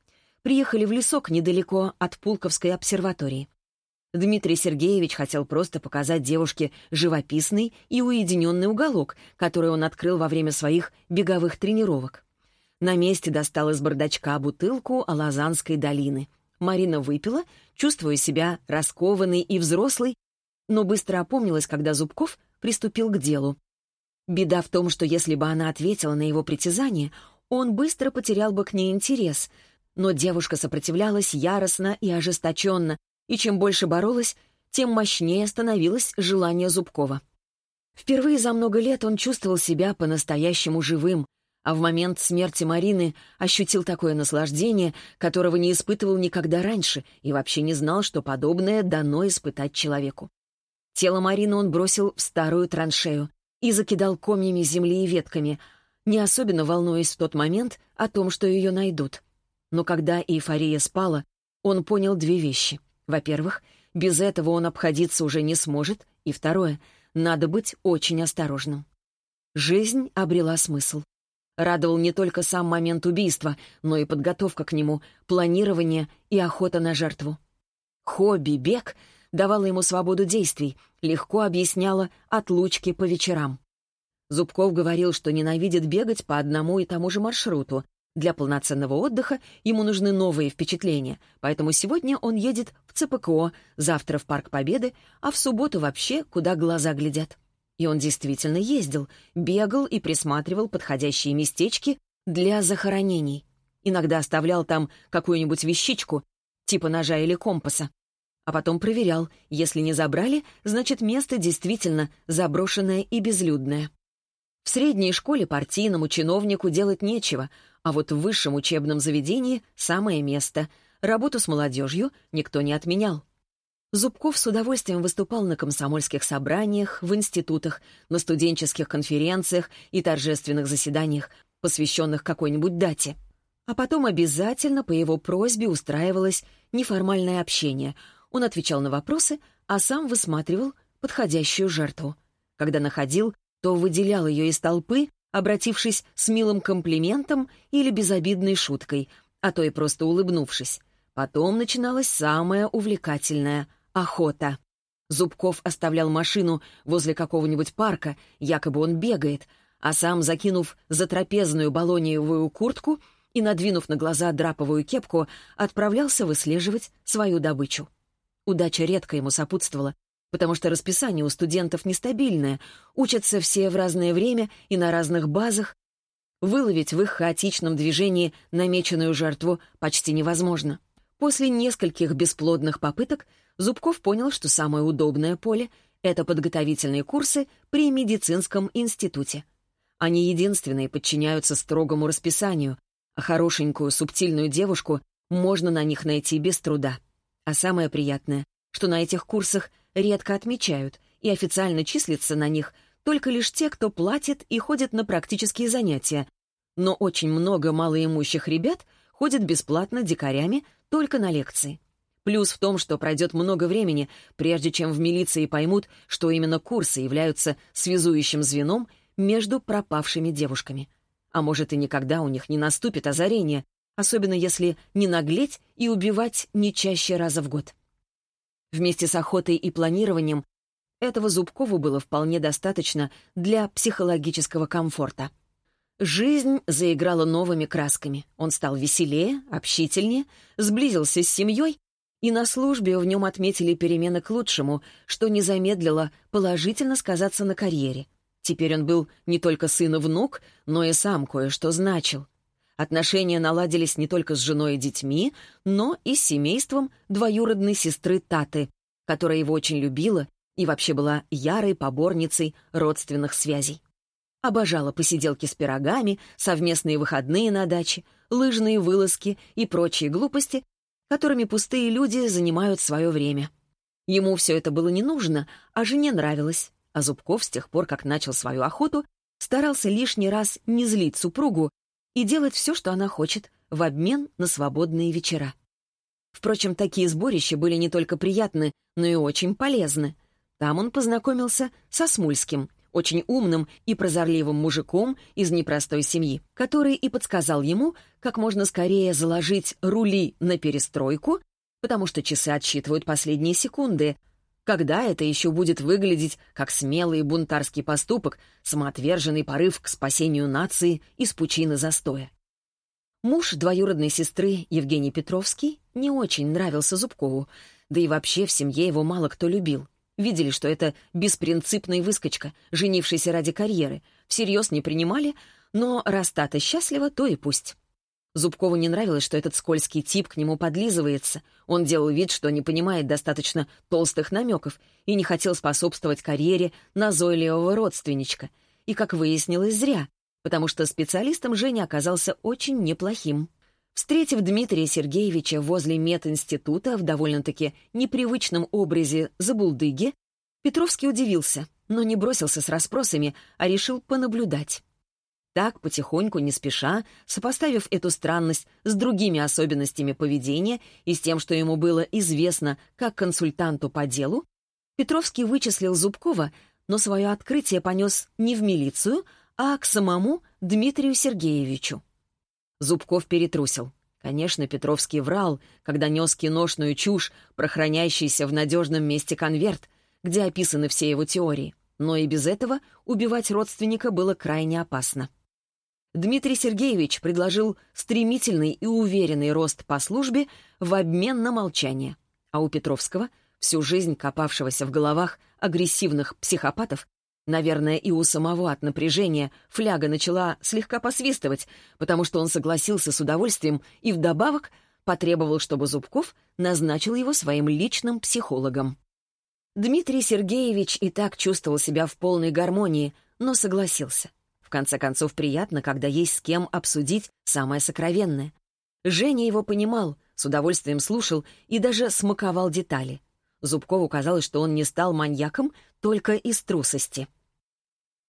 Приехали в лесок недалеко от Пулковской обсерватории. Дмитрий Сергеевич хотел просто показать девушке живописный и уединенный уголок, который он открыл во время своих беговых тренировок. На месте достал из бардачка бутылку Алазанской долины. Марина выпила, чувствуя себя раскованной и взрослой, но быстро опомнилась, когда Зубков приступил к делу. Беда в том, что если бы она ответила на его притязание, он быстро потерял бы к ней интерес. Но девушка сопротивлялась яростно и ожесточенно, и чем больше боролась, тем мощнее становилось желание Зубкова. Впервые за много лет он чувствовал себя по-настоящему живым, а в момент смерти Марины ощутил такое наслаждение, которого не испытывал никогда раньше и вообще не знал, что подобное дано испытать человеку. Тело Марины он бросил в старую траншею и закидал комьями земли и ветками, не особенно волнуясь в тот момент о том, что ее найдут. Но когда эйфория спала, он понял две вещи. Во-первых, без этого он обходиться уже не сможет, и второе — надо быть очень осторожным. Жизнь обрела смысл. Радовал не только сам момент убийства, но и подготовка к нему, планирование и охота на жертву. Хобби, бег давала ему свободу действий, легко объясняла отлучки по вечерам. Зубков говорил, что ненавидит бегать по одному и тому же маршруту. Для полноценного отдыха ему нужны новые впечатления, поэтому сегодня он едет в ЦПКО, завтра в Парк Победы, а в субботу вообще куда глаза глядят. И он действительно ездил, бегал и присматривал подходящие местечки для захоронений. Иногда оставлял там какую-нибудь вещичку, типа ножа или компаса а потом проверял. Если не забрали, значит, место действительно заброшенное и безлюдное. В средней школе партийному чиновнику делать нечего, а вот в высшем учебном заведении — самое место. Работу с молодежью никто не отменял. Зубков с удовольствием выступал на комсомольских собраниях, в институтах, на студенческих конференциях и торжественных заседаниях, посвященных какой-нибудь дате. А потом обязательно по его просьбе устраивалось неформальное общение — он отвечал на вопросы, а сам высматривал подходящую жертву. Когда находил, то выделял ее из толпы, обратившись с милым комплиментом или безобидной шуткой, а то и просто улыбнувшись. Потом начиналась самая увлекательная — охота. Зубков оставлял машину возле какого-нибудь парка, якобы он бегает, а сам, закинув затрапезную баллониевую куртку и надвинув на глаза драповую кепку, отправлялся выслеживать свою добычу. Удача редко ему сопутствовала, потому что расписание у студентов нестабильное, учатся все в разное время и на разных базах. Выловить в их хаотичном движении намеченную жертву почти невозможно. После нескольких бесплодных попыток Зубков понял, что самое удобное поле — это подготовительные курсы при медицинском институте. Они единственные подчиняются строгому расписанию, а хорошенькую субтильную девушку можно на них найти без труда. А самое приятное, что на этих курсах редко отмечают, и официально числятся на них только лишь те, кто платит и ходит на практические занятия. Но очень много малоимущих ребят ходят бесплатно дикарями только на лекции. Плюс в том, что пройдет много времени, прежде чем в милиции поймут, что именно курсы являются связующим звеном между пропавшими девушками. А может, и никогда у них не наступит озарение, особенно если не наглеть и убивать не чаще раза в год. Вместе с охотой и планированием этого Зубкову было вполне достаточно для психологического комфорта. Жизнь заиграла новыми красками. Он стал веселее, общительнее, сблизился с семьей, и на службе в нем отметили перемены к лучшему, что не замедлило положительно сказаться на карьере. Теперь он был не только сын и внук, но и сам кое-что значил. Отношения наладились не только с женой и детьми, но и с семейством двоюродной сестры Таты, которая его очень любила и вообще была ярой поборницей родственных связей. Обожала посиделки с пирогами, совместные выходные на даче, лыжные вылазки и прочие глупости, которыми пустые люди занимают свое время. Ему все это было не нужно, а жене нравилось, а Зубков с тех пор, как начал свою охоту, старался лишний раз не злить супругу и делать все, что она хочет, в обмен на свободные вечера. Впрочем, такие сборища были не только приятны, но и очень полезны. Там он познакомился со Смульским, очень умным и прозорливым мужиком из непростой семьи, который и подсказал ему, как можно скорее заложить рули на перестройку, потому что часы отсчитывают последние секунды, когда это еще будет выглядеть как смелый бунтарский поступок, самоотверженный порыв к спасению нации из пучины застоя? Муж двоюродной сестры, Евгений Петровский, не очень нравился Зубкову, да и вообще в семье его мало кто любил. Видели, что это беспринципный выскочка, женившийся ради карьеры, всерьез не принимали, но раз Тата счастлива, то и пусть. Зубкову не нравилось, что этот скользкий тип к нему подлизывается. Он делал вид, что не понимает достаточно толстых намеков и не хотел способствовать карьере назойливого родственничка. И, как выяснилось, зря, потому что специалистом Женя оказался очень неплохим. Встретив Дмитрия Сергеевича возле мединститута в довольно-таки непривычном образе забулдыги, Петровский удивился, но не бросился с расспросами, а решил понаблюдать. Так, потихоньку, не спеша, сопоставив эту странность с другими особенностями поведения и с тем, что ему было известно как консультанту по делу, Петровский вычислил Зубкова, но свое открытие понес не в милицию, а к самому Дмитрию Сергеевичу. Зубков перетрусил. Конечно, Петровский врал, когда нес киношную чушь про хранящийся в надежном месте конверт, где описаны все его теории. Но и без этого убивать родственника было крайне опасно. Дмитрий Сергеевич предложил стремительный и уверенный рост по службе в обмен на молчание. А у Петровского, всю жизнь копавшегося в головах агрессивных психопатов, наверное, и у самого от напряжения фляга начала слегка посвистывать, потому что он согласился с удовольствием и вдобавок потребовал, чтобы Зубков назначил его своим личным психологом. Дмитрий Сергеевич и так чувствовал себя в полной гармонии, но согласился — конце концов, приятно, когда есть с кем обсудить самое сокровенное. Женя его понимал, с удовольствием слушал и даже смаковал детали. Зубкову казалось, что он не стал маньяком только из трусости.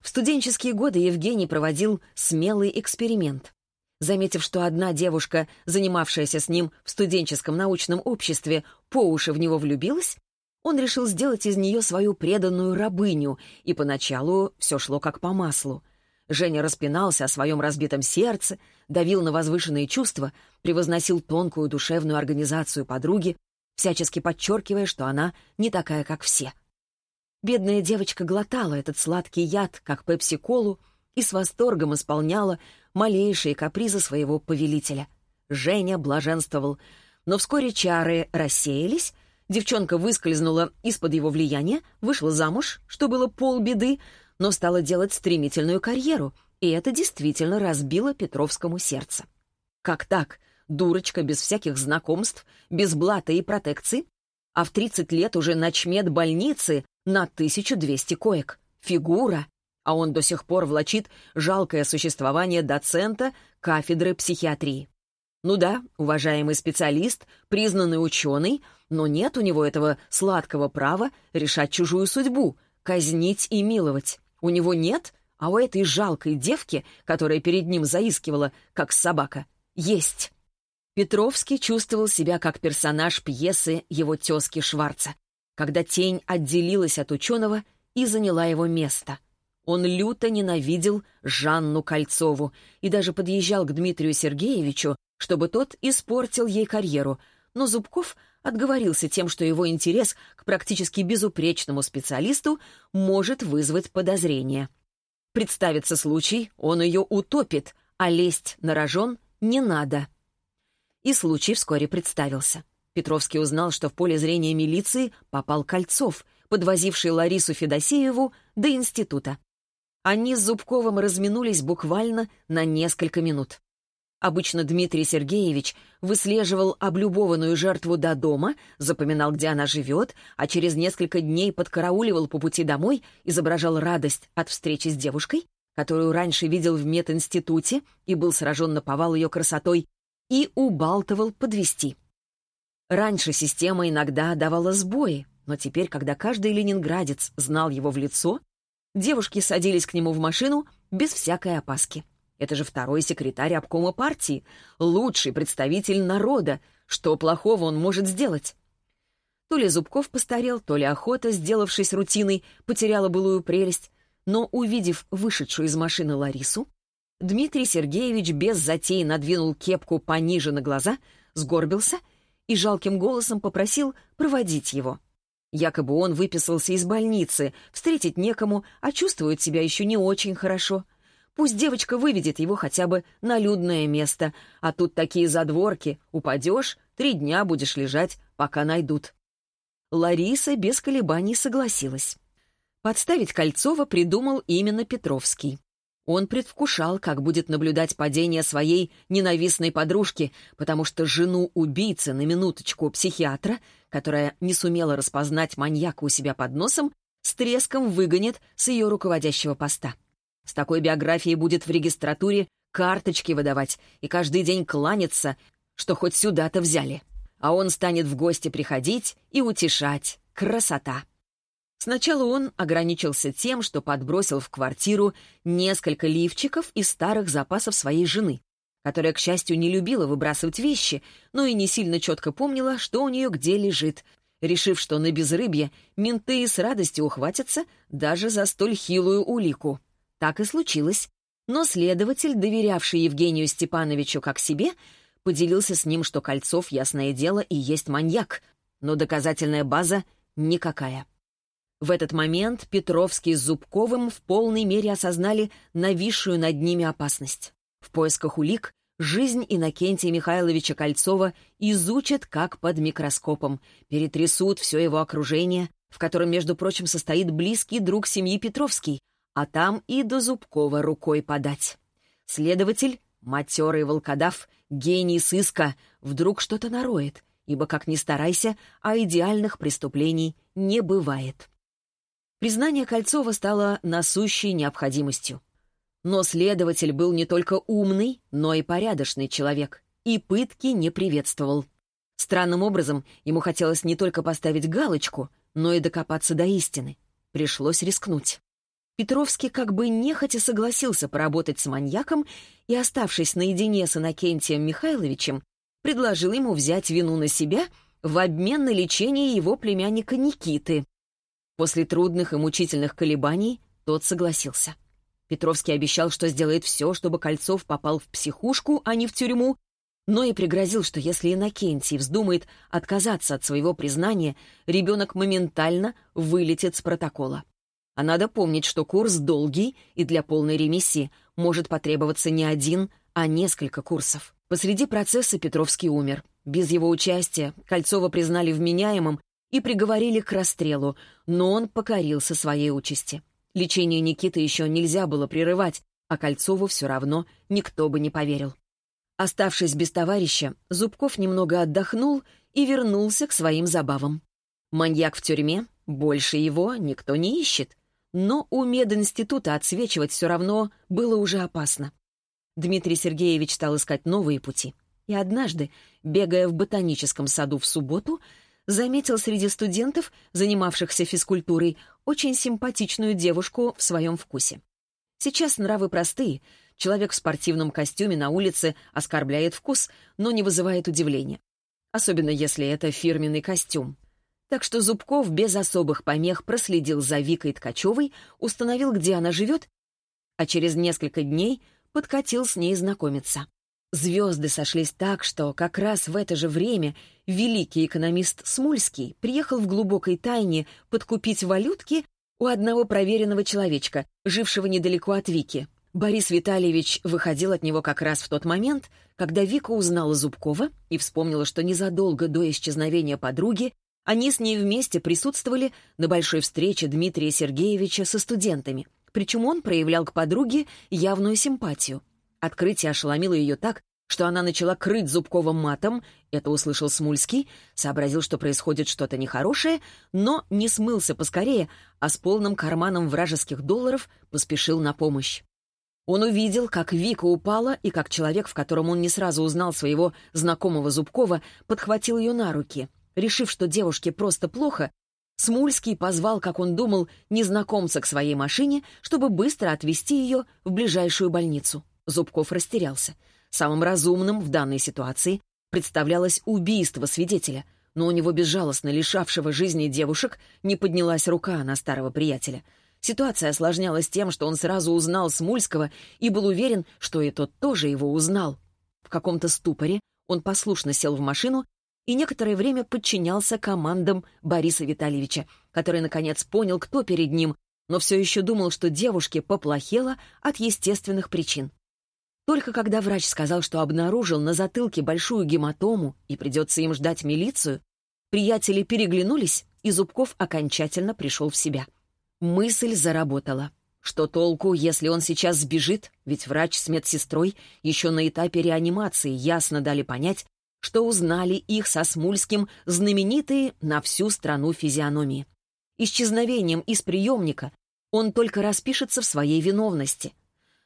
В студенческие годы Евгений проводил смелый эксперимент. Заметив, что одна девушка, занимавшаяся с ним в студенческом научном обществе, по уши в него влюбилась, он решил сделать из нее свою преданную рабыню, и поначалу все шло как по маслу. Женя распинался о своем разбитом сердце, давил на возвышенные чувства, превозносил тонкую душевную организацию подруги, всячески подчеркивая, что она не такая, как все. Бедная девочка глотала этот сладкий яд, как пепси-колу, и с восторгом исполняла малейшие капризы своего повелителя. Женя блаженствовал, но вскоре чары рассеялись, девчонка выскользнула из-под его влияния, вышла замуж, что было полбеды, но стала делать стремительную карьеру, и это действительно разбило Петровскому сердце. Как так? Дурочка без всяких знакомств, без блата и протекций? А в 30 лет уже начмет больницы на 1200 коек. Фигура. А он до сих пор влачит жалкое существование доцента кафедры психиатрии. Ну да, уважаемый специалист, признанный ученый, но нет у него этого сладкого права решать чужую судьбу, казнить и миловать. У него нет, а у этой жалкой девки, которая перед ним заискивала, как собака, есть. Петровский чувствовал себя как персонаж пьесы его тезки Шварца, когда тень отделилась от ученого и заняла его место. Он люто ненавидел Жанну Кольцову и даже подъезжал к Дмитрию Сергеевичу, чтобы тот испортил ей карьеру, но Зубков отговорился тем, что его интерес к практически безупречному специалисту может вызвать подозрение. Представится случай, он ее утопит, а лезть на рожон не надо. И случай вскоре представился. Петровский узнал, что в поле зрения милиции попал Кольцов, подвозивший Ларису Федосееву до института. Они с Зубковым разминулись буквально на несколько минут. Обычно Дмитрий Сергеевич выслеживал облюбованную жертву до дома, запоминал, где она живет, а через несколько дней подкарауливал по пути домой, изображал радость от встречи с девушкой, которую раньше видел в мединституте и был сражен на повал ее красотой, и убалтывал подвести. Раньше система иногда давала сбои, но теперь, когда каждый ленинградец знал его в лицо, девушки садились к нему в машину без всякой опаски. Это же второй секретарь обкома партии, лучший представитель народа. Что плохого он может сделать? То ли Зубков постарел, то ли охота, сделавшись рутиной, потеряла былую прелесть. Но, увидев вышедшую из машины Ларису, Дмитрий Сергеевич без затей надвинул кепку пониже на глаза, сгорбился и жалким голосом попросил проводить его. Якобы он выписался из больницы, встретить некому, а чувствует себя еще не очень хорошо. Пусть девочка выведет его хотя бы на людное место, а тут такие задворки, упадешь, три дня будешь лежать, пока найдут. Лариса без колебаний согласилась. Подставить Кольцова придумал именно Петровский. Он предвкушал, как будет наблюдать падение своей ненавистной подружки, потому что жену убийцы на минуточку психиатра, которая не сумела распознать маньяка у себя под носом, с треском выгонит с ее руководящего поста. С такой биографией будет в регистратуре карточки выдавать и каждый день кланяться, что хоть сюда-то взяли. А он станет в гости приходить и утешать. Красота! Сначала он ограничился тем, что подбросил в квартиру несколько лифчиков из старых запасов своей жены, которая, к счастью, не любила выбрасывать вещи, но и не сильно четко помнила, что у нее где лежит, решив, что на безрыбье менты с радостью ухватятся даже за столь хилую улику. Так и случилось. Но следователь, доверявший Евгению Степановичу как себе, поделился с ним, что Кольцов, ясное дело, и есть маньяк, но доказательная база никакая. В этот момент Петровский с Зубковым в полной мере осознали нависшую над ними опасность. В поисках улик жизнь Иннокентия Михайловича Кольцова изучат как под микроскопом, перетрясут все его окружение, в котором, между прочим, состоит близкий друг семьи Петровский, а там и до Зубкова рукой подать. Следователь, матерый волкодав, гений сыска, вдруг что-то нароет, ибо, как ни старайся, а идеальных преступлений не бывает. Признание Кольцова стало насущей необходимостью. Но следователь был не только умный, но и порядочный человек, и пытки не приветствовал. Странным образом ему хотелось не только поставить галочку, но и докопаться до истины. Пришлось рискнуть. Петровский как бы нехотя согласился поработать с маньяком и, оставшись наедине с Иннокентием Михайловичем, предложил ему взять вину на себя в обмен на лечение его племянника Никиты. После трудных и мучительных колебаний тот согласился. Петровский обещал, что сделает все, чтобы Кольцов попал в психушку, а не в тюрьму, но и пригрозил, что если Иннокентий вздумает отказаться от своего признания, ребенок моментально вылетит с протокола. А надо помнить, что курс долгий, и для полной ремиссии может потребоваться не один, а несколько курсов. Посреди процесса Петровский умер. Без его участия Кольцова признали вменяемым и приговорили к расстрелу, но он покорился своей участи. Лечение Никиты еще нельзя было прерывать, а Кольцову все равно никто бы не поверил. Оставшись без товарища, Зубков немного отдохнул и вернулся к своим забавам. Маньяк в тюрьме, больше его никто не ищет. Но у мединститута отсвечивать все равно было уже опасно. Дмитрий Сергеевич стал искать новые пути. И однажды, бегая в ботаническом саду в субботу, заметил среди студентов, занимавшихся физкультурой, очень симпатичную девушку в своем вкусе. Сейчас нравы простые. Человек в спортивном костюме на улице оскорбляет вкус, но не вызывает удивления. Особенно если это фирменный костюм. Так что Зубков без особых помех проследил за Викой Ткачевой, установил, где она живет, а через несколько дней подкатил с ней знакомиться. Звезды сошлись так, что как раз в это же время великий экономист Смульский приехал в глубокой тайне подкупить валютки у одного проверенного человечка, жившего недалеко от Вики. Борис Витальевич выходил от него как раз в тот момент, когда Вика узнала Зубкова и вспомнила, что незадолго до исчезновения подруги они с ней вместе присутствовали на большой встрече Дмитрия Сергеевича со студентами. Причем он проявлял к подруге явную симпатию. Открытие ошеломило ее так, что она начала крыть Зубковым матом, это услышал Смульский, сообразил, что происходит что-то нехорошее, но не смылся поскорее, а с полным карманом вражеских долларов поспешил на помощь. Он увидел, как Вика упала, и как человек, в котором он не сразу узнал своего знакомого Зубкова, подхватил ее на руки. Решив, что девушке просто плохо, Смульский позвал, как он думал, незнакомца к своей машине, чтобы быстро отвезти ее в ближайшую больницу. Зубков растерялся. Самым разумным в данной ситуации представлялось убийство свидетеля, но у него безжалостно лишавшего жизни девушек не поднялась рука на старого приятеля. Ситуация осложнялась тем, что он сразу узнал Смульского и был уверен, что и тот тоже его узнал. В каком-то ступоре он послушно сел в машину и некоторое время подчинялся командам Бориса Витальевича, который, наконец, понял, кто перед ним, но все еще думал, что девушке поплохело от естественных причин. Только когда врач сказал, что обнаружил на затылке большую гематому и придется им ждать милицию, приятели переглянулись, и Зубков окончательно пришел в себя. Мысль заработала. Что толку, если он сейчас сбежит? Ведь врач с медсестрой еще на этапе реанимации ясно дали понять, что узнали их со Смульским знаменитые на всю страну физиономии. Исчезновением из приемника он только распишется в своей виновности.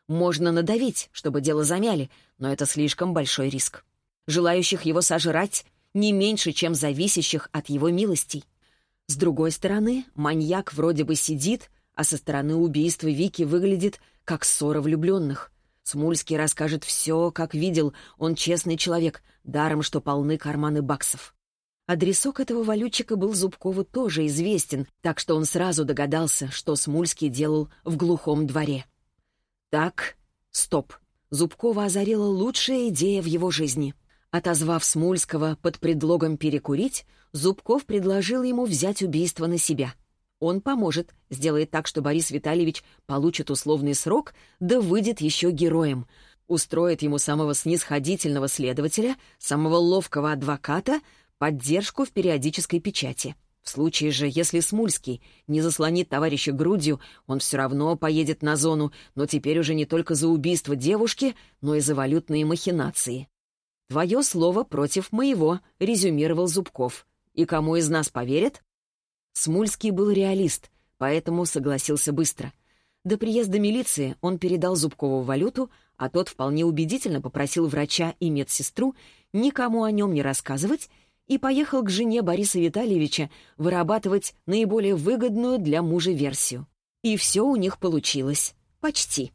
Можно надавить, чтобы дело замяли, но это слишком большой риск. Желающих его сожрать не меньше, чем зависящих от его милостей. С другой стороны, маньяк вроде бы сидит, а со стороны убийства Вики выглядит как ссора влюбленных. Смульский расскажет все, как видел, он честный человек, даром, что полны карманы баксов. Адресок этого валютчика был Зубкову тоже известен, так что он сразу догадался, что Смульский делал в глухом дворе. Так, стоп. Зубкова озарила лучшая идея в его жизни. Отозвав Смульского под предлогом перекурить, Зубков предложил ему взять убийство на себя. Он поможет, сделает так, что Борис Витальевич получит условный срок, да выйдет еще героем. Устроит ему самого снисходительного следователя, самого ловкого адвоката, поддержку в периодической печати. В случае же, если Смульский не заслонит товарища грудью, он все равно поедет на зону, но теперь уже не только за убийство девушки, но и за валютные махинации. «Твое слово против моего», — резюмировал Зубков. «И кому из нас поверят?» Смульский был реалист, поэтому согласился быстро. До приезда милиции он передал Зубкову валюту, а тот вполне убедительно попросил врача и медсестру никому о нем не рассказывать и поехал к жене Бориса Витальевича вырабатывать наиболее выгодную для мужа версию. И все у них получилось. Почти.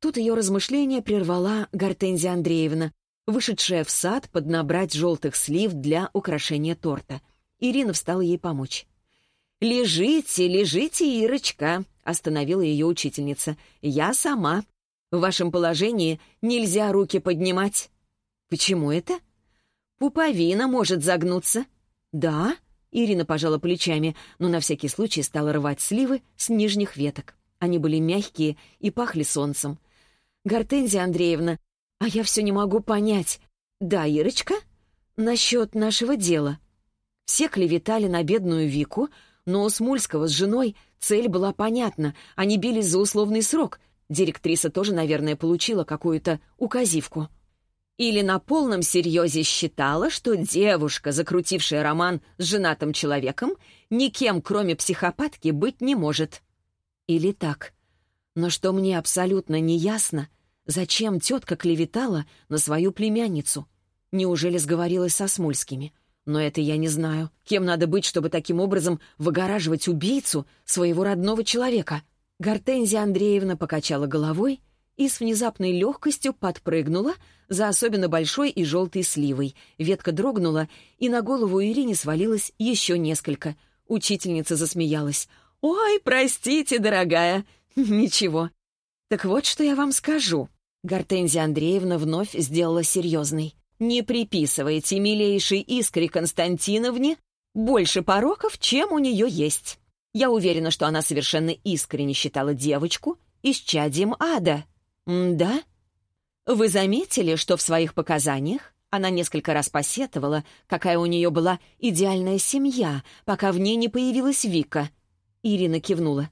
Тут ее размышления прервала Гортензия Андреевна, вышедшая в сад поднабрать желтых слив для украшения торта. Ирина встала ей помочь. «Лежите, лежите, Ирочка», — остановила ее учительница. «Я сама. В вашем положении нельзя руки поднимать». «Почему это?» Пуповина может загнуться». «Да?» — Ирина пожала плечами, но на всякий случай стала рвать сливы с нижних веток. Они были мягкие и пахли солнцем. «Гортензия Андреевна, а я все не могу понять. Да, Ирочка? Насчет нашего дела. Все клеветали на бедную Вику, но у Смульского с женой цель была понятна. Они бились за условный срок. Директриса тоже, наверное, получила какую-то указивку. Или на полном серьезе считала, что девушка, закрутившая роман с женатым человеком, никем, кроме психопатки, быть не может. Или так. Но что мне абсолютно не ясно, зачем тетка клеветала на свою племянницу? Неужели сговорилась со Смольскими? Но это я не знаю. Кем надо быть, чтобы таким образом выгораживать убийцу своего родного человека? Гортензия Андреевна покачала головой и с внезапной легкостью подпрыгнула за особенно большой и желтой сливой. Ветка дрогнула, и на голову Ирине свалилось еще несколько. Учительница засмеялась. «Ой, простите, дорогая!» «Ничего. Так вот, что я вам скажу. Гортензия Андреевна вновь сделала серьезный. «Не приписывайте милейшей Искре Константиновне больше пороков, чем у нее есть. Я уверена, что она совершенно искренне считала девочку исчадием ада. Да? Вы заметили, что в своих показаниях она несколько раз посетовала, какая у нее была идеальная семья, пока в ней не появилась Вика. Ирина кивнула.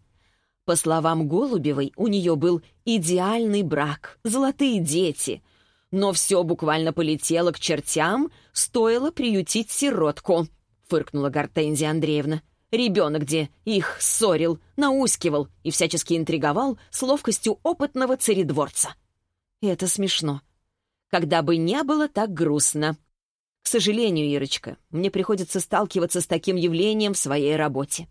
По словам Голубевой, у нее был идеальный брак, золотые дети. Но все буквально полетело к чертям, стоило приютить сиротку, фыркнула Гортензия Андреевна. Ребенок где их ссорил, наускивал и всячески интриговал с ловкостью опытного царедворца. Это смешно. Когда бы не было так грустно. К сожалению, Ирочка, мне приходится сталкиваться с таким явлением в своей работе.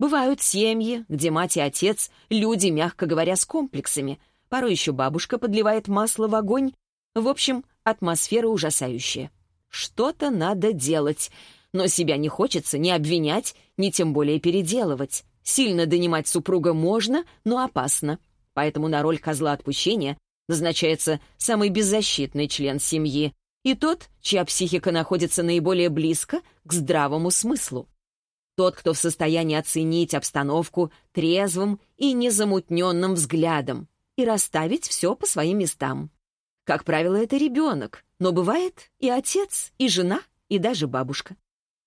Бывают семьи, где мать и отец — люди, мягко говоря, с комплексами. Порой еще бабушка подливает масло в огонь. В общем, атмосфера ужасающая. Что-то надо делать, но себя не хочется ни обвинять, ни тем более переделывать. Сильно донимать супруга можно, но опасно. Поэтому на роль козла отпущения назначается самый беззащитный член семьи и тот, чья психика находится наиболее близко к здравому смыслу. Тот, кто в состоянии оценить обстановку трезвым и незамутненным взглядом и расставить все по своим местам. Как правило, это ребенок, но бывает и отец, и жена, и даже бабушка.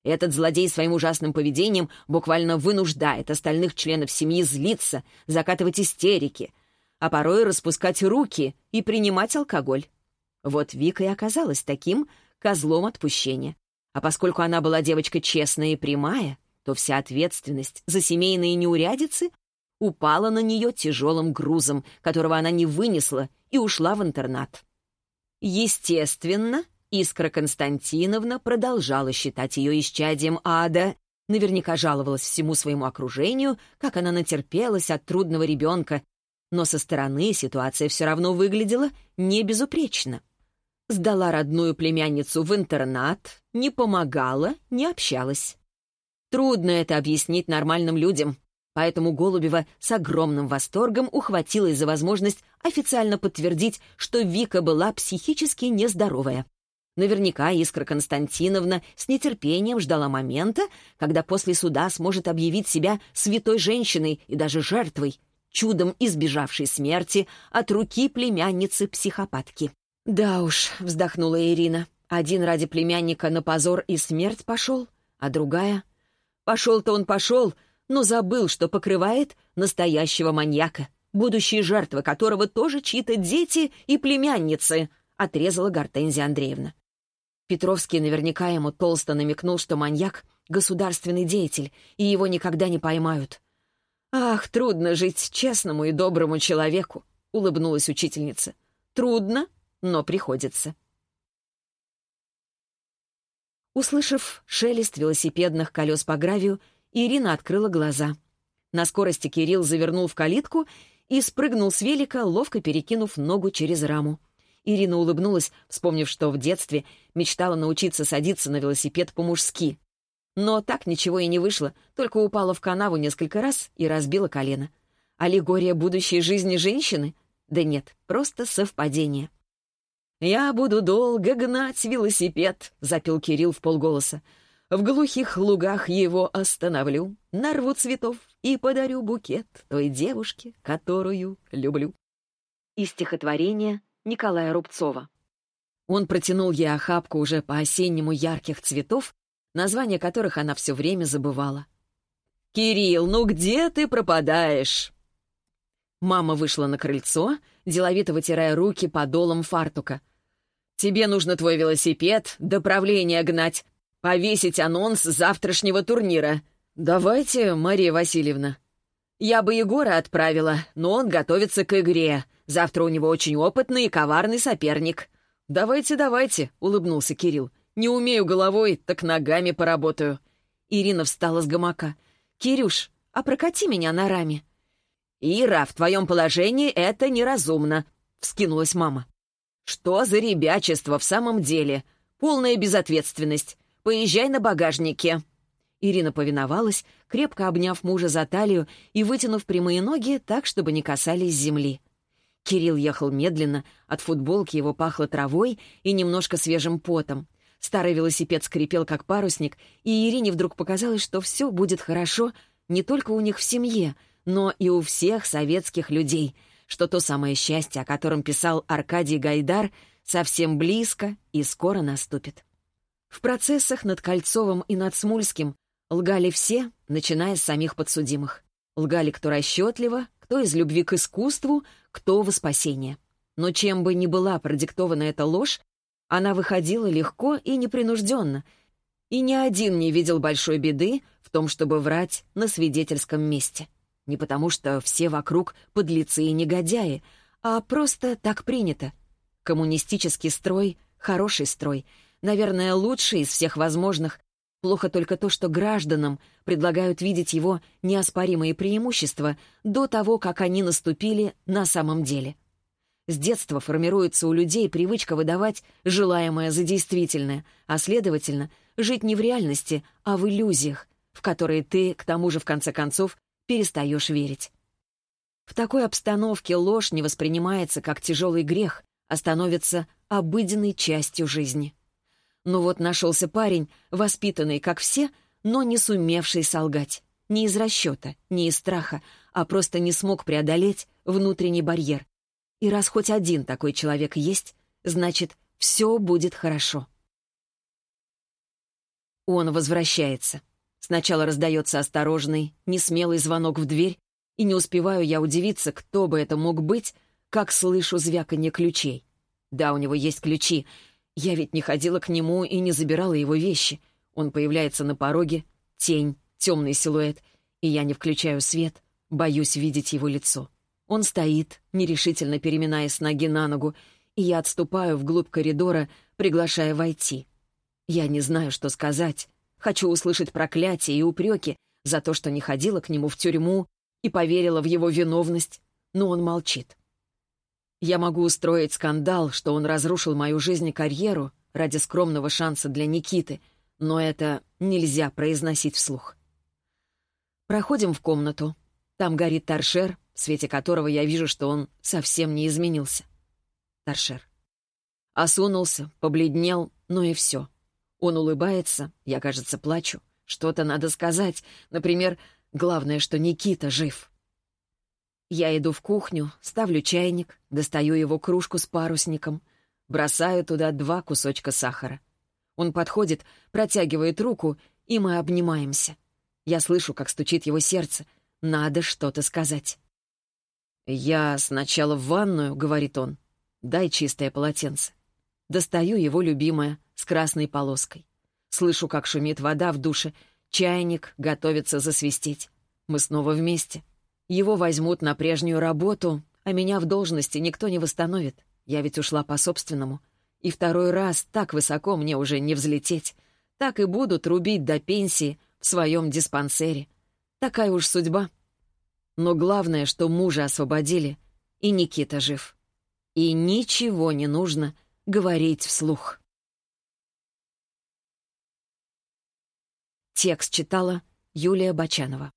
Этот злодей своим ужасным поведением буквально вынуждает остальных членов семьи злиться, закатывать истерики, а порой распускать руки и принимать алкоголь. Вот Вика и оказалась таким козлом отпущения. А поскольку она была девочка честная и прямая, то вся ответственность за семейные неурядицы упала на нее тяжелым грузом, которого она не вынесла и ушла в интернат. Естественно, Искра Константиновна продолжала считать ее исчадием ада, наверняка жаловалась всему своему окружению, как она натерпелась от трудного ребенка, но со стороны ситуация все равно выглядела не безупречно. Сдала родную племянницу в интернат, не помогала, не общалась. Трудно это объяснить нормальным людям, поэтому Голубева с огромным восторгом ухватилась за возможность официально подтвердить, что Вика была психически нездоровая. Наверняка Искра Константиновна с нетерпением ждала момента, когда после суда сможет объявить себя святой женщиной и даже жертвой, чудом избежавшей смерти от руки племянницы-психопатки. «Да уж», — вздохнула Ирина, — «один ради племянника на позор и смерть пошел, а другая...» «Пошел-то он пошел, но забыл, что покрывает настоящего маньяка, будущие жертвы которого тоже чьи-то дети и племянницы», — отрезала Гортензия Андреевна. Петровский наверняка ему толсто намекнул, что маньяк — государственный деятель, и его никогда не поймают. «Ах, трудно жить честному и доброму человеку», — улыбнулась учительница. «Трудно, но приходится». Услышав шелест велосипедных колес по гравию, Ирина открыла глаза. На скорости Кирилл завернул в калитку и спрыгнул с велика, ловко перекинув ногу через раму. Ирина улыбнулась, вспомнив, что в детстве мечтала научиться садиться на велосипед по-мужски. Но так ничего и не вышло, только упала в канаву несколько раз и разбила колено. Аллегория будущей жизни женщины? Да нет, просто совпадение. «Я буду долго гнать велосипед», — запил Кирилл в полголоса. «В глухих лугах его остановлю, нарву цветов и подарю букет той девушке, которую люблю». Из стихотворения Николая Рубцова. Он протянул ей охапку уже по-осеннему ярких цветов, названия которых она все время забывала. «Кирилл, ну где ты пропадаешь?» Мама вышла на крыльцо, деловито вытирая руки подолом фартука. «Тебе нужно твой велосипед до правления гнать, повесить анонс завтрашнего турнира. Давайте, Мария Васильевна». «Я бы Егора отправила, но он готовится к игре. Завтра у него очень опытный и коварный соперник». «Давайте, давайте», — улыбнулся Кирилл. «Не умею головой, так ногами поработаю». Ирина встала с гамака. «Кирюш, а прокати меня на раме». «Ира, в твоем положении это неразумно», — вскинулась мама. «Что за ребячество в самом деле? Полная безответственность. Поезжай на багажнике». Ирина повиновалась, крепко обняв мужа за талию и вытянув прямые ноги так, чтобы не касались земли. Кирилл ехал медленно, от футболки его пахло травой и немножко свежим потом. Старый велосипед скрипел, как парусник, и Ирине вдруг показалось, что все будет хорошо не только у них в семье, но и у всех советских людей, что то самое счастье, о котором писал Аркадий Гайдар, совсем близко и скоро наступит. В процессах над Кольцовым и над Смульским лгали все, начиная с самих подсудимых. Лгали кто расчетливо, кто из любви к искусству, кто во спасение. Но чем бы ни была продиктована эта ложь, она выходила легко и непринужденно, и ни один не видел большой беды в том, чтобы врать на свидетельском месте. Не потому что все вокруг подлецы и негодяи, а просто так принято. Коммунистический строй — хороший строй, наверное, лучший из всех возможных. Плохо только то, что гражданам предлагают видеть его неоспоримые преимущества до того, как они наступили на самом деле. С детства формируется у людей привычка выдавать желаемое за действительное, а, следовательно, жить не в реальности, а в иллюзиях, в которые ты, к тому же, в конце концов, перестаешь верить. В такой обстановке ложь не воспринимается как тяжелый грех, а становится обыденной частью жизни. Но вот нашелся парень, воспитанный, как все, но не сумевший солгать. Не из расчета, не из страха, а просто не смог преодолеть внутренний барьер. И раз хоть один такой человек есть, значит, все будет хорошо. Он возвращается. Сначала раздается осторожный, несмелый звонок в дверь, и не успеваю я удивиться, кто бы это мог быть, как слышу звяканье ключей. Да, у него есть ключи. Я ведь не ходила к нему и не забирала его вещи. Он появляется на пороге, тень, темный силуэт, и я не включаю свет, боюсь видеть его лицо. Он стоит, нерешительно переминаясь с ноги на ногу, и я отступаю вглубь коридора, приглашая войти. Я не знаю, что сказать, Хочу услышать проклятия и упреки за то, что не ходила к нему в тюрьму и поверила в его виновность, но он молчит. Я могу устроить скандал, что он разрушил мою жизнь и карьеру ради скромного шанса для Никиты, но это нельзя произносить вслух. Проходим в комнату. Там горит торшер, в свете которого я вижу, что он совсем не изменился. Торшер. Осунулся, побледнел, но и все. Он улыбается, я, кажется, плачу. Что-то надо сказать. Например, главное, что Никита жив. Я иду в кухню, ставлю чайник, достаю его кружку с парусником, бросаю туда два кусочка сахара. Он подходит, протягивает руку, и мы обнимаемся. Я слышу, как стучит его сердце. Надо что-то сказать. «Я сначала в ванную», — говорит он. «Дай чистое полотенце». Достаю его любимое, с красной полоской. Слышу, как шумит вода в душе. Чайник готовится засвистеть. Мы снова вместе. Его возьмут на прежнюю работу, а меня в должности никто не восстановит. Я ведь ушла по-собственному. И второй раз так высоко мне уже не взлететь. Так и будут рубить до пенсии в своем диспансере. Такая уж судьба. Но главное, что мужа освободили, и Никита жив. И ничего не нужно говорить вслух. Текст читала Юлия Бочанова.